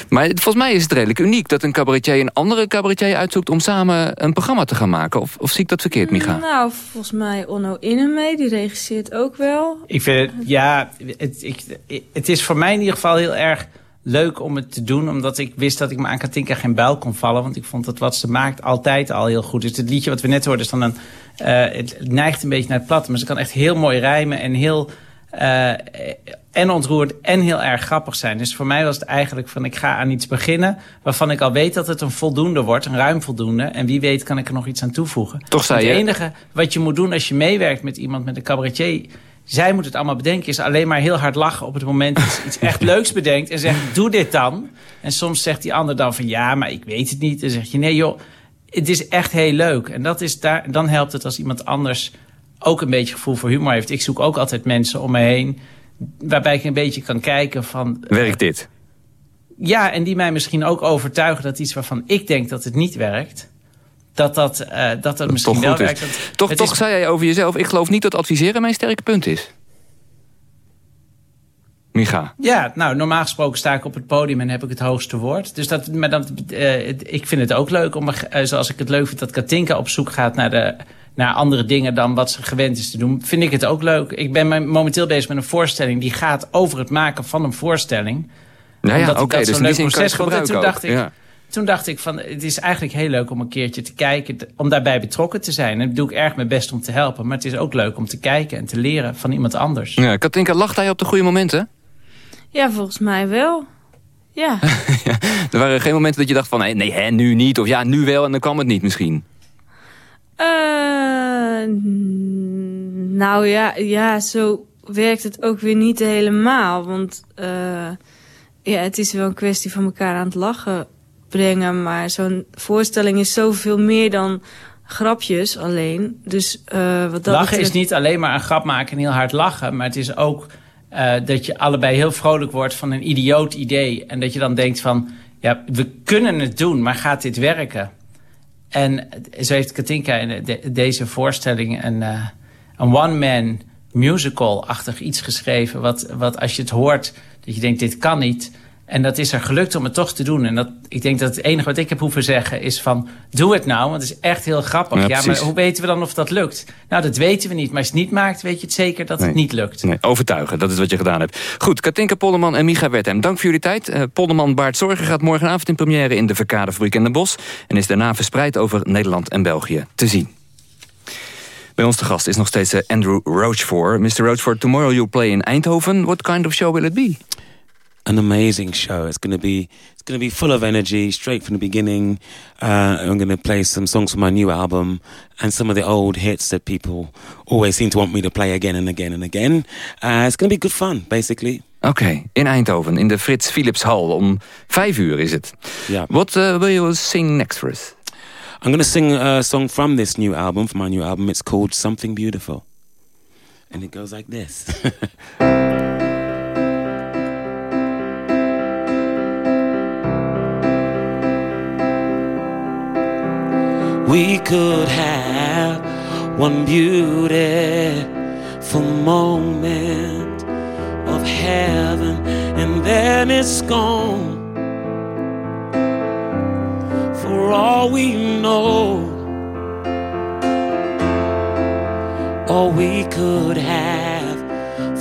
Maar volgens mij is het redelijk uniek dat een cabaretier een andere cabaretier uitzoekt... om samen een programma te gaan maken. Of, of zie ik dat verkeerd, Micha? Nou, volgens mij Onno Inneme, die regisseert ook wel. Ik vind het, ja, het, ik, het is voor mij in ieder geval heel erg leuk om het te doen. Omdat ik wist dat ik me aan Katinka geen buil kon vallen. Want ik vond dat wat ze maakt altijd al heel goed. Dus het liedje wat we net hoorden is dan een... Uh, het neigt een beetje naar het platte. Maar ze kan echt heel mooi rijmen en heel... Uh, en ontroerd en heel erg grappig zijn. Dus voor mij was het eigenlijk van ik ga aan iets beginnen... waarvan ik al weet dat het een voldoende wordt, een ruim voldoende. En wie weet kan ik er nog iets aan toevoegen. Toch zei je? Het enige wat je moet doen als je meewerkt met iemand, met een cabaretier zij moet het allemaal bedenken. Is alleen maar heel hard lachen op het moment dat ze iets echt (laughs) leuks bedenkt. En zegt, doe dit dan. En soms zegt die ander dan van, ja, maar ik weet het niet. En zeg je, nee joh, het is echt heel leuk. En dat is daar, dan helpt het als iemand anders ook een beetje gevoel voor humor heeft. Ik zoek ook altijd mensen om me heen... waarbij ik een beetje kan kijken van... Werkt dit? Ja, en die mij misschien ook overtuigen dat iets waarvan ik denk dat het niet werkt dat dat, uh, dat, dat misschien wel werkt. toch toch zei jij over jezelf, ik geloof niet dat adviseren mijn sterke punt is. Micha. Ja, nou, normaal gesproken sta ik op het podium en heb ik het hoogste woord. Dus dat, maar dan, uh, ik vind het ook leuk, om, uh, zoals ik het leuk vind dat Katinka op zoek gaat naar, de, naar andere dingen dan wat ze gewend is te doen. Vind ik het ook leuk. Ik ben momenteel bezig met een voorstelling die gaat over het maken van een voorstelling. Nou ja, oké, okay, dus leuk proces toen dacht ik, ja. Toen dacht ik van, het is eigenlijk heel leuk om een keertje te kijken, om daarbij betrokken te zijn. En dat doe ik erg mijn best om te helpen. Maar het is ook leuk om te kijken en te leren van iemand anders. Ja, Katinka, lacht hij op de goede momenten? Ja, volgens mij wel. Ja. (laughs) ja. Er waren geen momenten dat je dacht van, nee, nee hè, nu niet. Of ja, nu wel en dan kwam het niet misschien. Uh, nou ja, ja, zo werkt het ook weer niet helemaal. Want uh, ja, het is wel een kwestie van elkaar aan het lachen brengen. Maar zo'n voorstelling is zoveel meer dan grapjes alleen. Dus, uh, wat dat lachen is niet alleen maar een grap maken en heel hard lachen. Maar het is ook uh, dat je allebei heel vrolijk wordt van een idioot idee. En dat je dan denkt van, ja, we kunnen het doen, maar gaat dit werken? En zo heeft Katinka in de, deze voorstelling een, uh, een one-man musical-achtig iets geschreven. Wat, wat als je het hoort, dat je denkt, dit kan niet... En dat is er gelukt om het toch te doen. En dat, ik denk dat het enige wat ik heb hoeven zeggen is van... doe het nou, want het is echt heel grappig. Ja, ja maar hoe weten we dan of dat lukt? Nou, dat weten we niet. Maar als je het niet maakt, weet je het zeker dat het niet lukt. Nee, overtuigen, dat is wat je gedaan hebt. Goed, Katinka Polderman en Micha Wertheim, dank voor jullie tijd. Uh, Polderman Baart Zorgen gaat morgenavond in première in de Verkadefabriek in de Bos... en is daarna verspreid over Nederland en België te zien. Bij ons te gast is nog steeds uh, Andrew Roachford. Mr. Roachford, tomorrow you'll play in Eindhoven. What kind of show will it be? An amazing show. It's going to be it's going to be full of energy, straight from the beginning. Uh, I'm going to play some songs from my new album and some of the old hits that people always seem to want me to play again and again and again. Uh, it's going to be good fun, basically. Oké, okay. in Eindhoven, in de Frits Philips Hall. Om vijf uur is het. Yeah. What uh, will you sing next for us? I'm going to sing a song from this new album, from my new album. It's called Something Beautiful. And it goes like this. (laughs) we could have one beautiful moment of heaven and then it's gone for all we know or we could have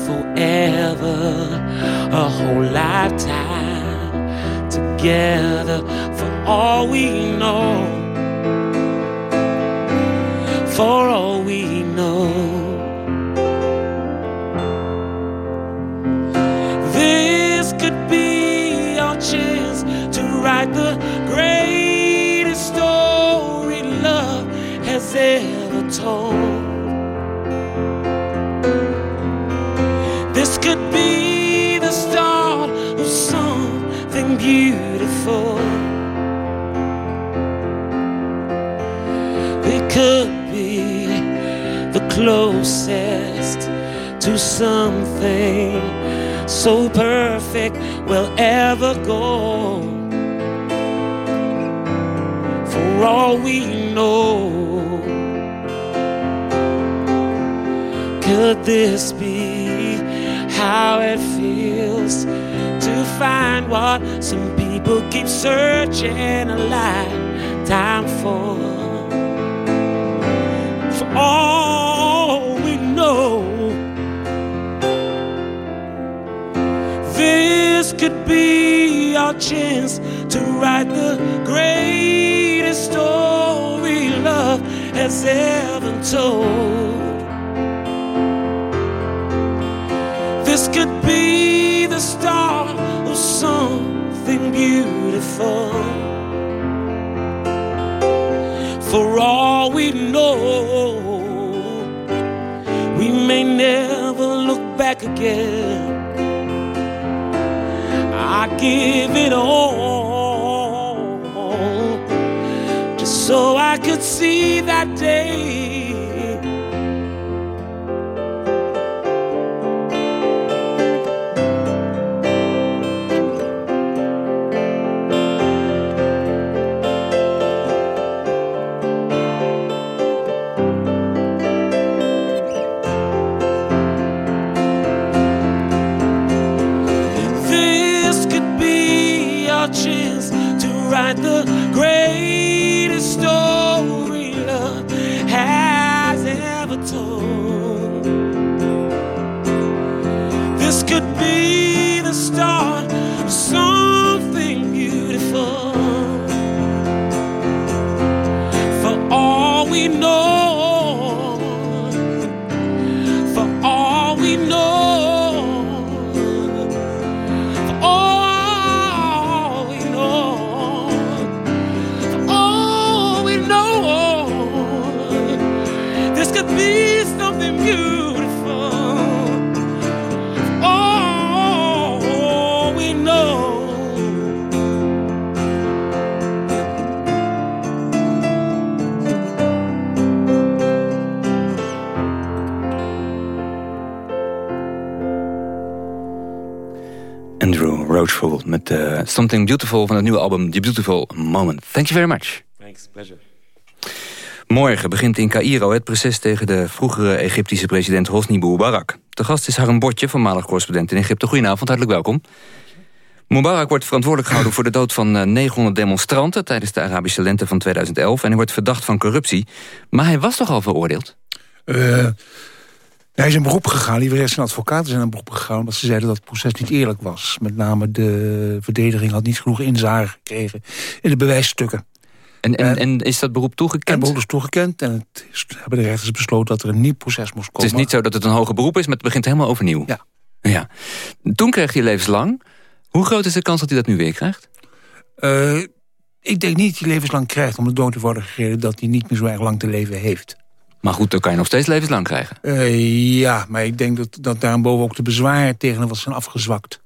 forever, a whole lifetime together for all we know. For all we know. This could be our chance to write the greatest story love has ever told. This could be the start of something beautiful. Closest to something so perfect we'll ever go. For all we know, could this be how it feels to find what some people keep searching a lifetime for? For all This could be our chance to write the greatest story love has ever told. This could be the start of something beautiful. For all we know, may never look back again. I give it all just so I could see that day. Roachful met eh, Something Beautiful van het nieuwe album The Beautiful Moment. Thank you very much. Thanks, pleasure. Morgen begint in Cairo het proces tegen de vroegere Egyptische president Hosni Mubarak. De gast is Harm Botje, voormalig correspondent in Egypte. Goedenavond, hartelijk welkom. Mubarak wordt verantwoordelijk gehouden voor de dood van eh, 900 demonstranten... tijdens de Arabische lente van 2011 en hij wordt verdacht van corruptie. Maar hij was toch al veroordeeld? Eh, hij is in beroep gegaan, liever zijn advocaten zijn in beroep gegaan... omdat ze zeiden dat het proces niet eerlijk was. Met name de verdediging had niet genoeg inzage gekregen in de bewijsstukken. En, en, en is dat beroep toegekend? En beroep is toegekend en het is, hebben de rechters besloten dat er een nieuw proces moest Het komen. is niet zo dat het een hoger beroep is, maar het begint helemaal overnieuw. Ja. ja. Toen kreeg hij levenslang. Hoe groot is de kans dat hij dat nu weer krijgt? Eh, ik denk niet dat hij levenslang krijgt om de dood te worden gereden... dat hij niet meer zo erg lang te leven heeft. Maar goed, dan kan je nog steeds levenslang krijgen. Eh, ja, maar ik denk dat, dat daarboven ook de bezwaren tegen wat zijn afgezwakt...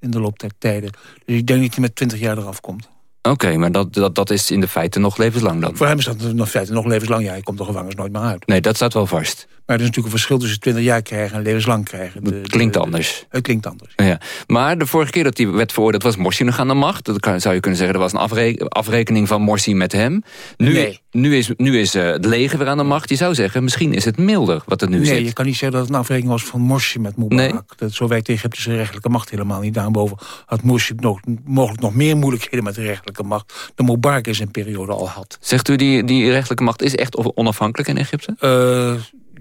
in de loop der tijden. Dus ik denk dat hij met 20 jaar eraf komt. Oké, maar dat, dat, dat is in de feite nog levenslang dan? Voor hem is dat in feite nog levenslang. Ja, hij komt de gevangenis nooit meer uit. Nee, dat staat wel vast. Maar er is natuurlijk een verschil tussen 20 jaar krijgen en levenslang krijgen. De, Het klinkt anders. Het klinkt anders. Ja. Maar de vorige keer dat hij werd veroordeeld was Morsi nog aan de macht. Dat kan, zou je kunnen zeggen, er was een afre- afrekening van Morsi met hem. Nu, Nee. nu is, nu is eh, het leger weer aan de macht. Je zou zeggen, misschien is het milder wat er nu nee, zit. je kan niet zeggen dat het een afrekening was van Morsi met Mubarak. Dat, zo werkt de Egyptische rechterlijke macht helemaal niet. Daarboven had Morsi nog, mogelijk nog meer moeilijkheden met de rechterlijke macht... dan Mubarak in zijn periode al had. Zegt u, die, die rechtelijke macht is echt onafhankelijk in Egypte? Eh,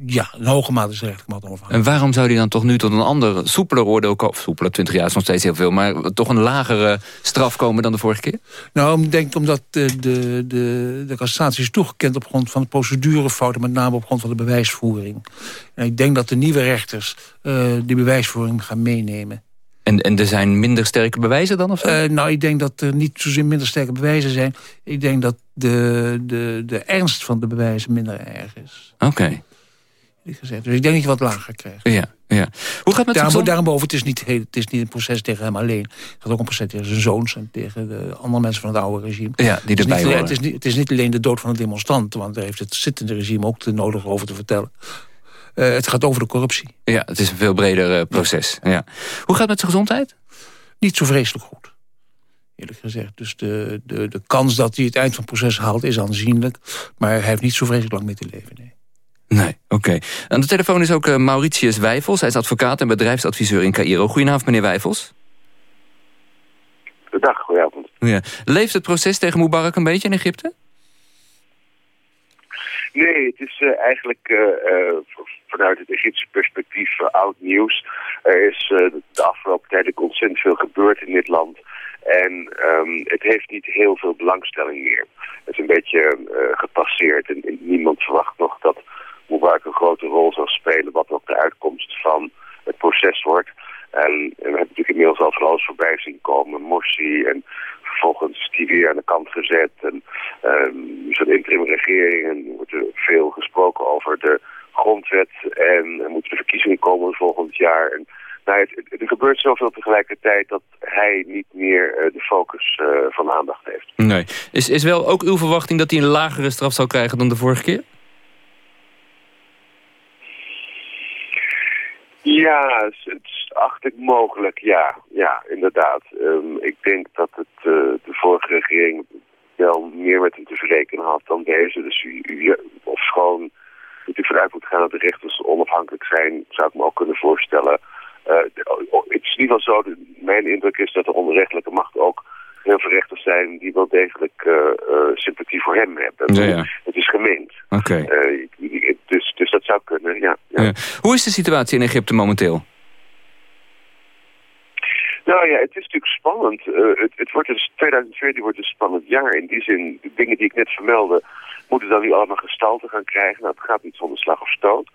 Ja, een hoge mate is rechterlijke macht onafhankelijk. En waarom zou hij dan toch nu tot een ander, soepeler oordeel komen? Soepeler, 20 jaar is nog steeds heel veel, maar toch een lagere straf komen dan de vorige keer? Nou, ik denk omdat de, de, de, de cassatie is toegekend op grond van de procedurefouten... met name op grond van de bewijsvoering. En ik denk dat de nieuwe rechters uh, die bewijsvoering gaan meenemen. En, en er zijn minder sterke bewijzen dan of zo? Uh, nou, ik denk dat er niet zozeer minder sterke bewijzen zijn. Ik denk dat de, de, de ernst van de bewijzen minder erg is. Oké. Okay. Dus ik denk dat je wat lager krijgt. Ja, ja. Hoe gaat het met daarom, daarom het is, niet, het is niet een proces tegen hem alleen. Het gaat ook een proces tegen zijn zoons en tegen de andere mensen van het oude regime. Ja, die erbij het is, het is, niet, het is niet alleen de dood van een demonstrant, want daar heeft het zittende regime ook te nodig over te vertellen. Uh, het gaat over de corruptie. Ja, het is een veel breder uh, proces. Ja. Hoe gaat het met zijn gezondheid? Niet zo vreselijk goed. Eerlijk gezegd. Dus de, de, de kans dat hij het eind van het proces haalt is aanzienlijk. Maar hij heeft niet zo vreselijk lang mee te leven, nee. Nee, oké. Aan de telefoon is ook uh, Mauritius Wijfels. Hij is advocaat en bedrijfsadviseur in Cairo. Goedenavond, meneer Wijfels. Dag, goedenavond. Ja. Leeft het proces tegen Mubarak een beetje in Egypte? Nee, het is uh, eigenlijk uh, vanuit het Egyptische perspectief oud nieuws. Er is de afgelopen tijd ontzettend veel gebeurd in dit land. En um, het heeft niet heel veel belangstelling meer. Het is een beetje gepasseerd en, en niemand verwacht nog dat Mubarak een grote rol zal spelen wat ook de uitkomst van het proces wordt. En, en we hebben natuurlijk inmiddels al van alles voorbij zien komen. Morsi en vervolgens die weer aan de kant gezet. En um, interim regering en wordt er veel gesproken over de grondwet. En er moeten de verkiezingen komen volgend jaar. En, nou, het, er gebeurt zoveel tegelijkertijd dat hij niet meer uh, de focus uh, van aandacht heeft. Nee. Is, is wel ook uw verwachting dat hij een lagere straf zal krijgen dan de vorige keer? Ja, het is acht mogelijk, ja. Ja, inderdaad. Um, ik denk dat het, uh, de vorige regering wel meer met hem te verrekenen had dan deze. Dus u, of schoon dat u vanuit moet gaan dat de rechters onafhankelijk zijn, zou ik me ook kunnen voorstellen. Uh, het is in ieder geval zo, mijn indruk is dat de onrechtelijke macht ook heel veel rechters zijn die wel degelijk uh, uh, sympathie voor hem hebben. Ja, ja. Het is gemeend. Oké. Okay. Uh, dus, dus dat zou kunnen, ja. ja. Hoe is de situatie in Egypte momenteel? Nou ja, het is natuurlijk spannend. het, het wordt dus, 2014 wordt een spannend jaar. In die zin, de dingen die ik net vermeldde, moeten dan nu allemaal gestalte gaan krijgen. Nou, het gaat niet zonder slag of stoot.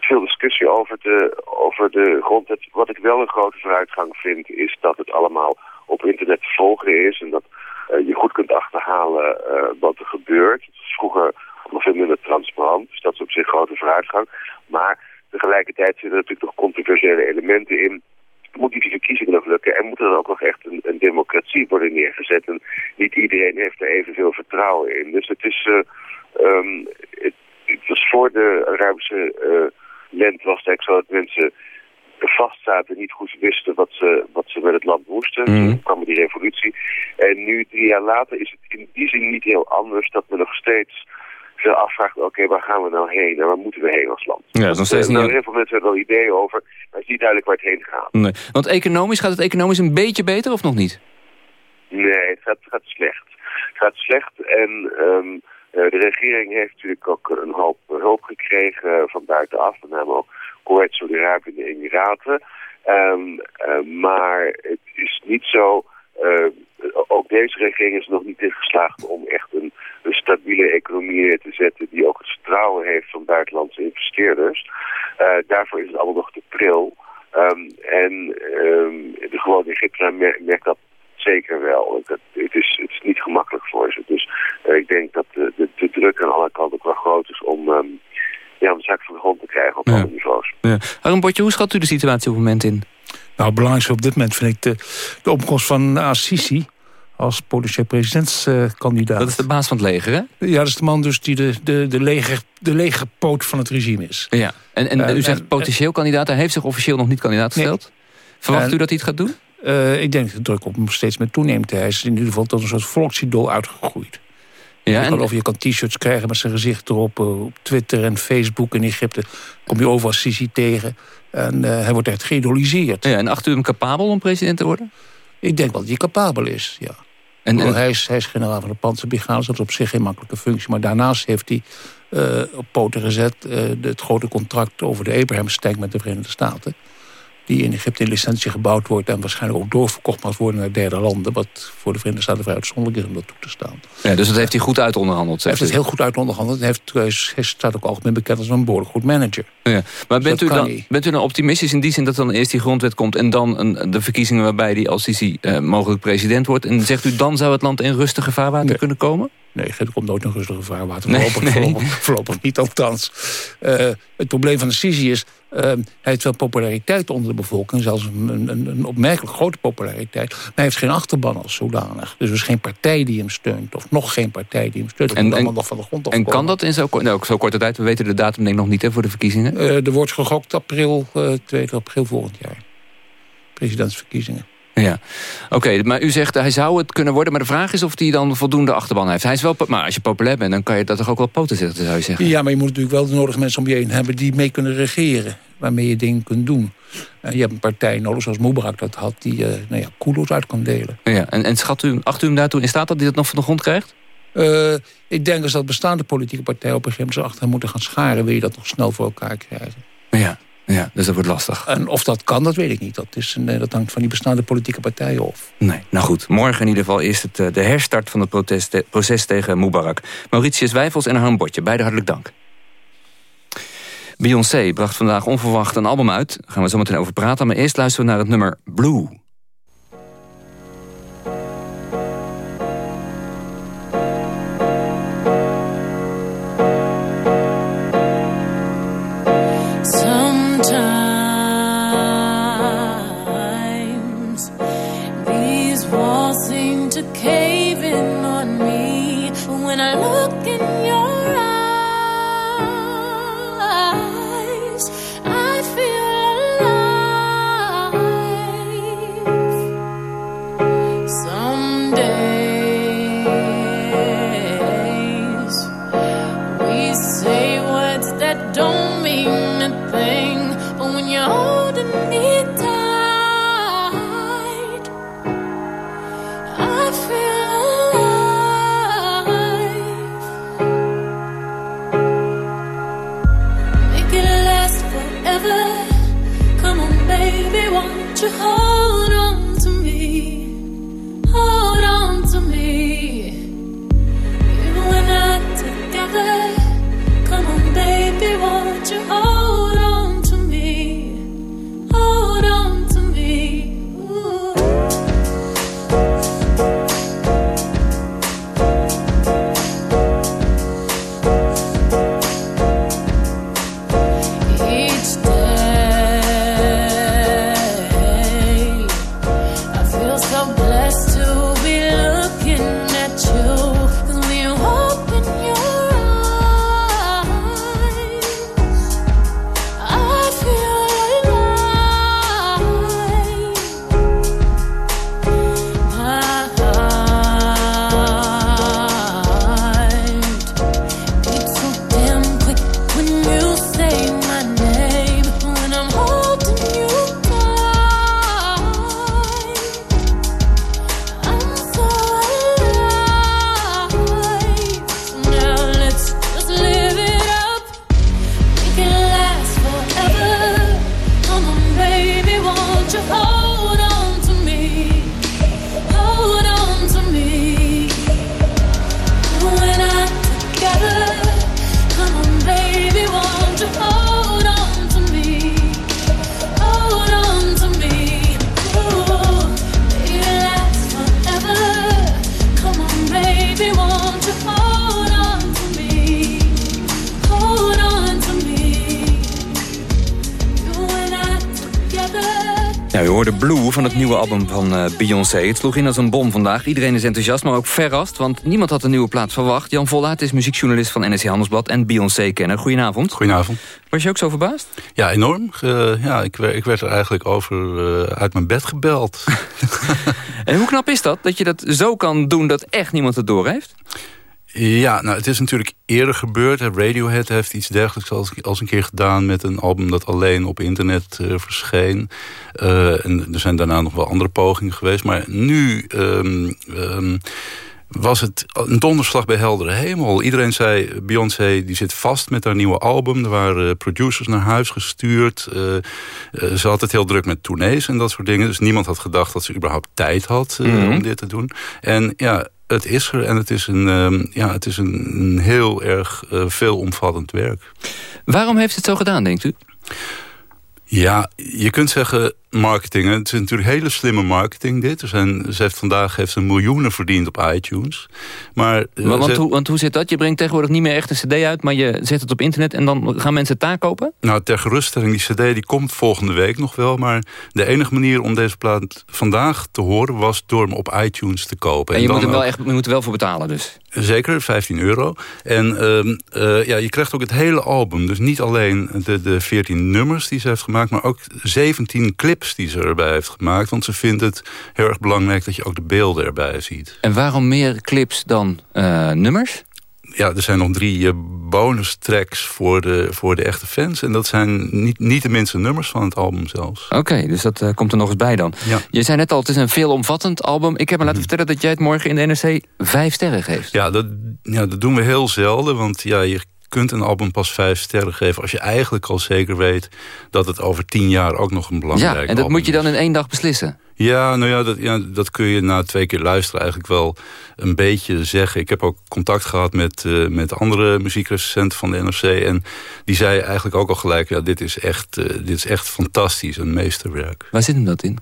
Veel discussie over de, over de grondwet. Wat ik wel een grote vooruitgang vind, is dat het allemaal op internet te volgen is. En dat uh, je goed kunt achterhalen uh, wat er gebeurt. Het is vroeger nog veel minder transparant. Dus dat is op zich een grote vooruitgang. Maar tegelijkertijd zitten er natuurlijk nog controversiële elementen in. Moeten die verkiezingen nog lukken en moet er dan ook nog echt een, een, democratie worden neergezet. En niet iedereen heeft er evenveel vertrouwen in. Dus het is... Uh, um, het, het, was voor de Arabische lente was het eigenlijk zo dat mensen vast zaten, niet goed wisten wat ze, wat ze met het land moesten. Mhm. Toen kwam die revolutie. En nu, drie jaar later, is het in die zin niet heel anders dat men nog steeds zich afvraagt, oké, waar gaan we nou heen en waar moeten we heen als land? Ja, dat is nog steeds nou, heel veel mensen wel ideeën over, maar het is niet duidelijk waar het heen gaat. Nee. Want economisch, gaat het economisch een beetje beter of nog niet? Nee, het gaat, het gaat slecht. Het gaat slecht en ehm, uh, de regering heeft natuurlijk ook een hoop hulp gekregen van buitenaf, met name ook Kuwait, Saudi-Arabië en de Emiraten. Um, uh, maar het is niet zo... Uh, ook deze regering is nog niet in geslaagd om echt een, een stabiele economie neer te zetten... die ook het vertrouwen heeft van buitenlandse investeerders. Uh, daarvoor is het allemaal nog te pril. Um, en um, de gewone Egyptenaar merkt, dat zeker wel. Het, het, is, het is niet gemakkelijk voor ze. Dus uh, ik denk dat de, de, de, druk aan alle kanten ook wel groot is om... Um, ja, om de zaak van de grond te krijgen op ja. alle niveaus. Ja. Aram Botje, hoe schat u de situatie op het moment in? Nou, het belangrijkste op dit moment vind ik de, de opkomst van Assisi als potentieel presidentskandidaat. Dat is de baas van het leger, hè? Ja, dat is de man dus die de, de, de, leger, de legerpoot van het regime is. Ja, en, en uh, u zegt potentieel kandidaat. Hij heeft zich officieel nog niet kandidaat gesteld. Nee. Verwacht u dat hij het gaat doen? Uh, ik denk dat de druk op hem steeds meer toeneemt. Hij is in ieder geval tot een soort volksidool uitgegroeid. Ja, en... Of je kan t-shirts krijgen met zijn gezicht erop uh, op Twitter en Facebook in Egypte. Kom je overal Sisi tegen. En uh, hij wordt echt geïdoliseerd. Ja, en acht u hem capabel om president te worden? Ik denk wel dat hij capabel is, ja. En, en... Hij, is, hij is generaal van de Panzerbrigade, dat is op zich geen makkelijke functie. Maar daarnaast heeft hij op poten gezet. het grote contract over de Abraham-stank met de Verenigde Staten die in Egypte in licentie gebouwd wordt... en waarschijnlijk ook doorverkocht mag worden naar derde landen... wat voor de Verenigde Staten vrij uitzonderlijk is om dat toe te staan. Ja, dus dat heeft hij goed uit onderhandeld, Hij heeft het heel goed uit onderhandeld. Hij, heeft, hij staat ook algemeen bekend als een behoorlijk goed manager. Ja. Maar Dus bent, u dan, bent u dan optimistisch in die zin dat dan eerst die grondwet komt... en dan een, de verkiezingen waarbij hij als Sisi eh, mogelijk president wordt... en zegt u dan zou het land in rustige vaarwater kunnen komen? Nee, er komt nooit een rustige vaarwater. Nee, Voorlopig, nee. voorlopig, voorlopig niet althans. Eh, het probleem van de Sisi is... eh, hij heeft wel populariteit onder de bevolking. Zelfs een, een, een opmerkelijk grote populariteit. Maar hij heeft geen achterban als zodanig. Dus er is geen partij die hem steunt. Of nog geen partij die hem steunt. Dat En- moet en- allemaal nog van de grond En kan dat in zo, nou, zo korte tijd? We weten de datum denk ik nog niet hè, voor de verkiezingen. Eh, er wordt gegokt april, eh 2 april volgend jaar. Presidentsverkiezingen. Ja, oké, maar u zegt hij zou het kunnen worden... maar de vraag is of hij dan voldoende achterban heeft. Hij is wel, maar als je populair bent, dan kan je dat toch ook wel poten zetten, zou je zeggen. Ja, maar je moet natuurlijk wel de nodige mensen om je heen hebben... die mee kunnen regeren, waarmee je dingen kunt doen. Eh, je hebt een partij nodig, zoals Mubarak dat had... die eh nou ja, uit kan delen. Ja, en, en schat u, acht u hem daartoe in staat dat hij dat nog van de grond krijgt? Eh, ik denk als dat bestaande politieke partijen op een gegeven moment achter hem moeten gaan scharen... wil je dat nog snel voor elkaar krijgen. Ja, ja dus dat wordt lastig. En of dat kan, dat weet ik niet. Dat, is een, eh, dat hangt van die bestaande politieke partijen af. Nee, nou goed. Morgen in ieder geval is het eh, de herstart van het protest, proces tegen Mubarak. Mauritius Wijfels en Harm Botje, beide hartelijk dank. Beyoncé bracht vandaag onverwacht een album uit. Daar gaan we zo meteen over praten. Maar eerst luisteren we naar het nummer Blue. Album van eh, Beyoncé. Het sloeg in als een bom vandaag. Iedereen is enthousiast, maar ook verrast. Want niemand had de nieuwe plaat verwacht. Jan Vollaert is muziekjournalist van NSC Handelsblad en Beyoncé-kenner. Goedenavond. Goedenavond. Was je ook zo verbaasd? Ja, enorm. Ja, ik, werd- ik werd er eigenlijk over eh, uit mijn bed gebeld. (laughs) En hoe knap is dat, dat je dat zo kan doen dat echt niemand het door heeft? Ja, nou, het is natuurlijk eerder gebeurd. Radiohead heeft iets dergelijks als, als een keer gedaan... met een album dat alleen op internet eh, verscheen. Eh, en er zijn daarna nog wel andere pogingen geweest. Maar nu... ehm, ehm, was het een donderslag bij heldere hemel. Iedereen zei, Beyoncé die zit vast met haar nieuwe album. Er waren producers naar huis gestuurd. Uh, ze had het heel druk met tournees en dat soort dingen. Dus niemand had gedacht dat ze überhaupt tijd had uh, mm -hmm. om dit te doen. En ja, het is er en het is een, uh, ja, het is een, een heel erg uh, veelomvattend werk. Waarom heeft het zo gedaan, denkt u? Ja, je kunt zeggen marketing. Het is natuurlijk hele slimme marketing dit. Er zijn, ze heeft vandaag heeft ze miljoenen verdiend op iTunes. Maar, want, want, hoe, want hoe zit dat? Je brengt tegenwoordig niet meer echt een cd uit... maar je zet het op internet en dan gaan mensen het daar kopen? Nou, ter geruststelling, die cd die komt volgende week nog wel... maar de enige manier om deze plaat vandaag te horen... was door hem op iTunes te kopen. En je, en moet, er wel echt, je moet er wel voor betalen dus? Zeker, 15 euro. En uh, uh, ja, je krijgt ook het hele album. Dus niet alleen de, de 14 nummers die ze heeft gemaakt... maar ook 17 clips die ze erbij heeft gemaakt. Want ze vindt het heel erg belangrijk dat je ook de beelden erbij ziet. En waarom meer clips dan uh, nummers? ja, er zijn nog drie uh, bonus tracks voor de, voor de echte fans. En dat zijn niet, niet de minste nummers van het album zelfs. Oké, okay, dus dat uh, komt er nog eens bij dan. Ja. Je zei net al, het is een veelomvattend album. Ik heb me laten vertellen dat jij het morgen in de NRC vijf sterren geeft. Ja, dat, ja, dat doen we heel zelden. Want ja, je kunt een album pas vijf sterren geven... als je eigenlijk al zeker weet dat het over tien jaar ook nog een belangrijk album is. Ja, en dat moet je dan in één dag beslissen? Ja, nou ja dat, ja, dat kun je na twee keer luisteren eigenlijk wel een beetje zeggen. Ik heb ook contact gehad met, uh, met andere muziekrecensenten van de NRC... en die zei eigenlijk ook al gelijk... ja, dit is echt, uh, dit is echt fantastisch, een meesterwerk. Waar zit hem dat in?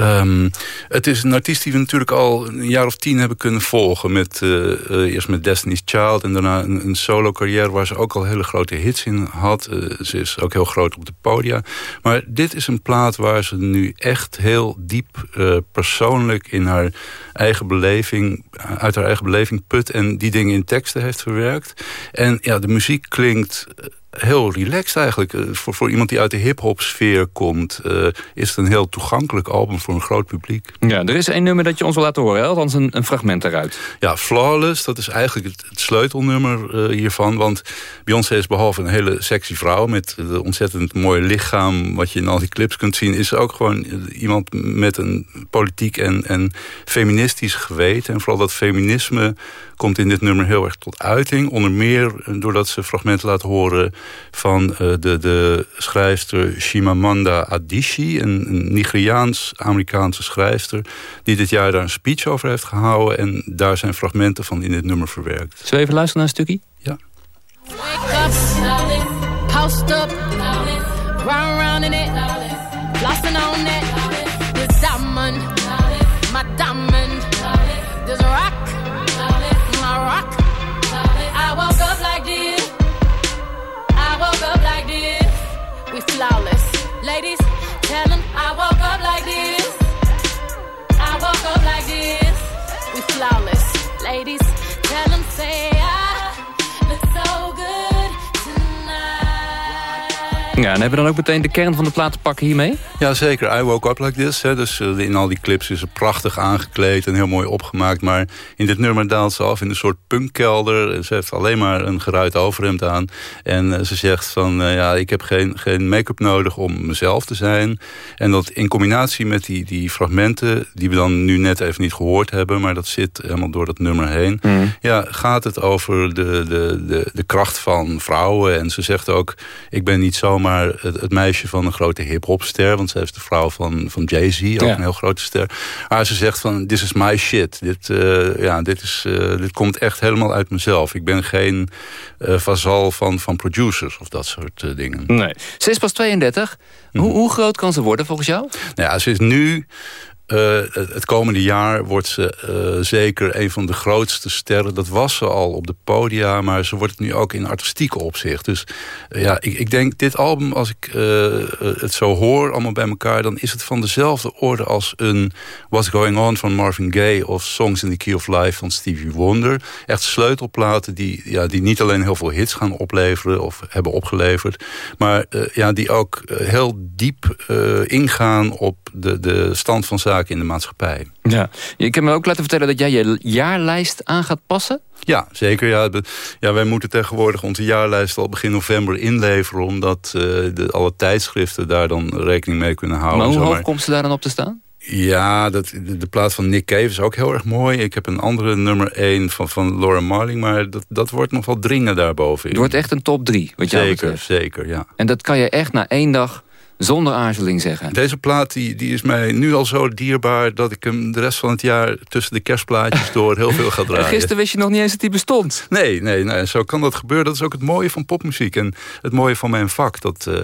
Um, het is een artiest die we natuurlijk al een jaar of tien hebben kunnen volgen. Met, uh, uh, eerst met Destiny's Child en daarna een, solo carrière... waar ze ook al hele grote hits in had. Uh, ze is ook heel groot op de podia. Maar dit is een plaat waar ze nu echt heel diep persoonlijk... in haar eigen beleving, uit haar eigen beleving put... en die dingen in teksten heeft verwerkt. En ja, de muziek klinkt heel relaxed eigenlijk. Voor, voor iemand die uit de hip-hop sfeer komt, uh, is het een heel toegankelijk album voor een groot publiek. Ja, er is één nummer dat je ons wil laten horen, althans een, een fragment eruit. Ja, Flawless, dat is eigenlijk het, het sleutelnummer uh, hiervan. Want Beyoncé is behalve een hele sexy vrouw met een ontzettend mooi lichaam, wat je in al die clips kunt zien, is ook gewoon iemand met een politiek en, en feministisch geweten. En vooral dat feminisme komt in dit nummer heel erg tot uiting. Onder meer doordat ze fragmenten laat horen van uh, de, de schrijfster Shimamanda Adichie... een, een Nigeriaans-Amerikaanse schrijfster... die dit jaar daar een speech over heeft gehouden... en daar zijn fragmenten van in dit nummer verwerkt. Zullen we even luisteren naar een stukje? Ja. Wake up, post up, round round in it, flossing on it, this diamond, my diamond, flawless. Ladies, tell them I woke up like this, I woke up like this, we flawless. Ladies, tell them say Ja, en hebben we dan ook meteen de kern van de plaat te pakken hiermee? Ja, zeker. I Woke Up Like This. Hè. Dus uh, in al die clips is ze prachtig aangekleed en heel mooi opgemaakt. Maar in dit nummer daalt ze af in een soort punkkelder. Ze heeft alleen maar een geruit overhemd aan. En uh, ze zegt van, uh, ja, ik heb geen, geen make-up nodig om mezelf te zijn. En dat in combinatie met die, die fragmenten... die we dan nu net even niet gehoord hebben... maar dat zit helemaal door dat nummer heen. Mm. Ja, gaat het over de, de, de, de kracht van vrouwen. En ze zegt ook, ik ben niet zomaar het, het, meisje van een grote hip-hopster. Want ze is de vrouw van, van Jay-Z, ook ja. een heel grote ster. Maar ze zegt van, this is my shit. Dit, uh, ja, dit, is, uh, dit komt echt helemaal uit mezelf. Ik ben geen uh, vazal van, van producers of dat soort dingen. Nee. Ze is pas 32. Mm. Hoe, hoe groot kan ze worden volgens jou? Nou ja, ze is nu... Uh, het komende jaar wordt ze uh, zeker een van de grootste sterren. Dat was ze al op de podia, maar ze wordt het nu ook in artistieke opzicht. Dus uh, ja, ik, ik, denk dit album, als ik het zo hoor, allemaal bij elkaar... dan is het van dezelfde orde als een What's Going On van Marvin Gaye... of Songs in the Key of Life van Stevie Wonder. Echt sleutelplaten die, ja, die niet alleen heel veel hits gaan opleveren... of hebben opgeleverd, maar ja, die ook heel diep ingaan op de, de stand van zaken in de maatschappij. Ja. Ik heb me ook laten vertellen dat jij je jaarlijst aan gaat passen. Ja, zeker. Ja, ja, wij moeten tegenwoordig onze jaarlijst al begin november inleveren... omdat uh, de, alle tijdschriften daar dan rekening mee kunnen houden. Maar hoe hoog komt ze daar dan op te staan? Ja, dat, de, de, plaat van Nick Cave is ook heel erg mooi. Ik heb een andere nummer 1 van, van Laura Marling... maar dat, dat wordt nog wel dringen daarboven. Het wordt echt een top 3, wat jij Zeker, zeker, ja. En dat kan je echt na één dag zonder aarzeling zeggen. Deze plaat die, die is mij nu al zo dierbaar... dat ik hem de rest van het jaar tussen de kerstplaatjes (laughs) door heel veel ga draaien. Gisteren wist je nog niet eens dat hij bestond. Nee, nee, nee, zo kan dat gebeuren. Dat is ook het mooie van popmuziek en het mooie van mijn vak. Dat, uh,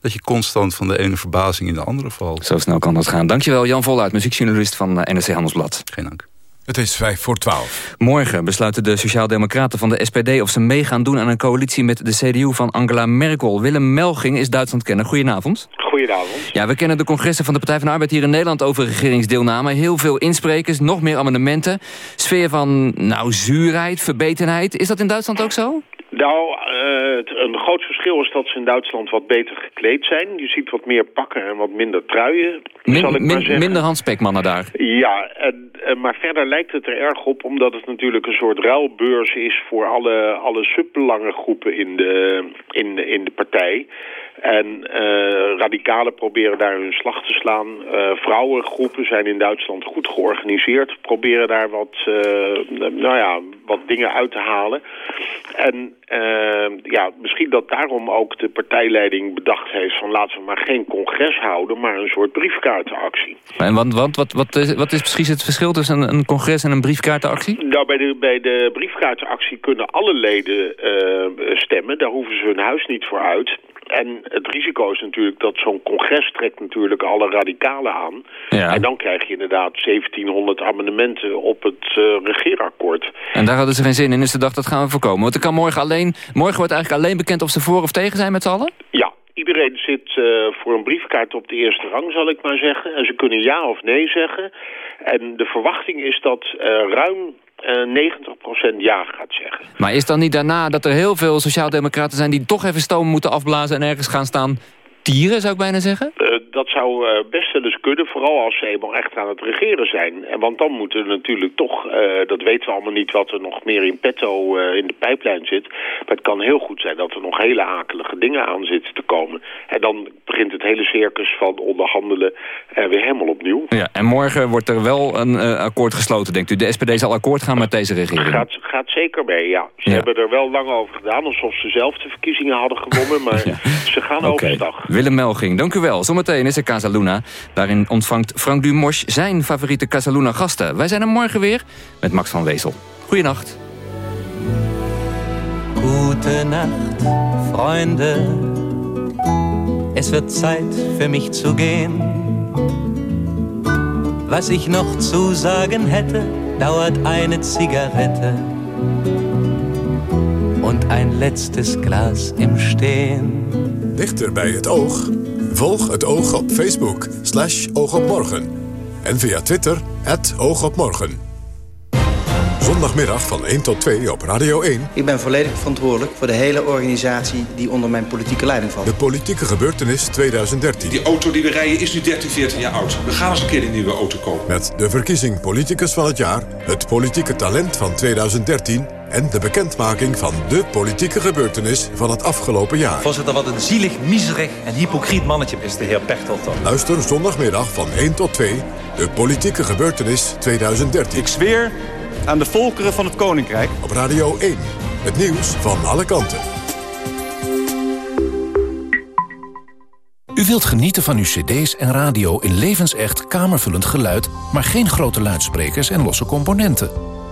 dat je constant van de ene verbazing in de andere valt. Zo snel kan dat gaan. Dankjewel Jan Voluit, muziekjournalist van eh, NRC Handelsblad. Geen dank. Het is vijf voor twaalf. Morgen besluiten de Sociaaldemocraten van de SPD... of ze mee gaan doen aan een coalitie met de CDU van Angela Merkel. Willem Melging is Duitsland kennen. Goedenavond. Goedenavond. Ja, we kennen de congressen van de Partij van de Arbeid hier in Nederland... over regeringsdeelname. Heel veel insprekers, nog meer amendementen. Sfeer van, nou, zuurheid, verbetenheid. Is dat in Duitsland ook zo? Nou, uh, een groot verschil is dat ze in Duitsland wat beter gekleed zijn. Je ziet wat meer pakken en wat minder truien, min, zal ik min, maar zeggen. Minder handspekmannen daar. Ja, en, maar verder lijkt het er erg op... omdat het natuurlijk een soort ruilbeurs is... voor alle, alle subbelangengroepen in de, in, de, in de partij... En uh, radicalen proberen daar hun slag te slaan. Uh, vrouwengroepen zijn in Duitsland goed georganiseerd. Proberen daar wat, uh, nou ja, wat dingen uit te halen. En ja, misschien dat daarom ook de partijleiding bedacht heeft... van laten we maar geen congres houden, maar een soort briefkaartenactie. En want, want wat, wat, is, wat is precies het verschil tussen een, een congres en een briefkaartenactie? Nou, bij de, bij de briefkaartenactie kunnen alle leden stemmen. Daar hoeven ze hun huis niet voor uit. En het risico is natuurlijk dat zo'n congres trekt natuurlijk alle radicalen aan. Ja. En dan krijg je inderdaad 1700 amendementen op het uh, regeerakkoord. En daar hadden ze geen zin in, dus ze dachten dat gaan we voorkomen. Want er kan morgen alleen, morgen wordt eigenlijk alleen bekend of ze voor of tegen zijn met z'n allen? Ja, iedereen zit uh, voor een briefkaart op de eerste rang, zal ik maar zeggen. En ze kunnen ja of nee zeggen. En de verwachting is dat uh, ruim uh, 90% ja gaat zeggen. Maar is dan niet daarna dat er heel veel sociaaldemocraten zijn... die toch even stoom moeten afblazen en ergens gaan staan tieren, zou ik bijna zeggen? Uh, dat zou uh, best wel eens kunnen, vooral als ze eenmaal echt aan het regeren zijn. En want dan moeten er natuurlijk toch, uh, dat weten we allemaal niet wat er nog meer in petto in de pijplijn zit. Maar het kan heel goed zijn dat er nog hele akelige dingen aan zitten te komen. En dan begint het hele circus van onderhandelen weer helemaal opnieuw. Ja, en morgen wordt er wel een akkoord gesloten, denkt u. De SPD zal akkoord gaan met deze regering? Gaat, gaat zeker mee, ja. Ze Ja. hebben er wel lang over gedaan, alsof ze zelf de verkiezingen hadden gewonnen. Maar (laughs) ze gaan Oké. overstag. Willem Melging, dank u wel. Zometeen is er Casaluna. Daarin ontvangt Frank Dumosch zijn favoriete Casaluna-gasten. Wij zijn er morgen weer met Max van Wezel. Goeienacht. Gute Nacht, Freunde. Es wird Zeit für mich zu gehen. Was ich noch zu sagen hätte, dauert eine Zigarette und ein letztes Glas im Stehen. Dichter bij het oog? Volg het oog op Facebook, slash oogopmorgen. En via Twitter, het oogopmorgen. Zondagmiddag van 1 tot 2 op Radio 1. Ik ben volledig verantwoordelijk voor de hele organisatie die onder mijn politieke leiding valt. De politieke gebeurtenis 2013. Die auto die we rijden is nu 13, 14 jaar oud. We gaan eens een keer een nieuwe auto kopen. Met de verkiezing Politicus van het jaar, het politieke talent van 2013... en de bekendmaking van de politieke gebeurtenis van het afgelopen jaar. Voorzitter, wat een zielig, miserig en hypocriet mannetje is de heer Pechtold dan. Luister zondagmiddag van 1 tot 2, de politieke gebeurtenis 2013. Ik zweer aan de volkeren van het Koninkrijk. Op Radio 1, het nieuws van alle kanten. U wilt genieten van uw cd's en radio in levensecht kamervullend geluid... maar geen grote luidsprekers en losse componenten.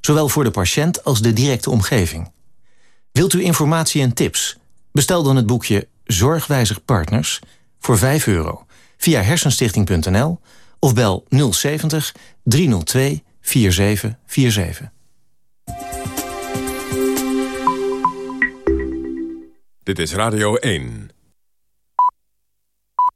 Zowel voor de patiënt als de directe omgeving. Wilt u informatie en tips? Bestel dan het boekje Zorgwijzig Partners voor 5 euro via hersenstichting.nl of bel 070 302 4747. Dit is Radio 1.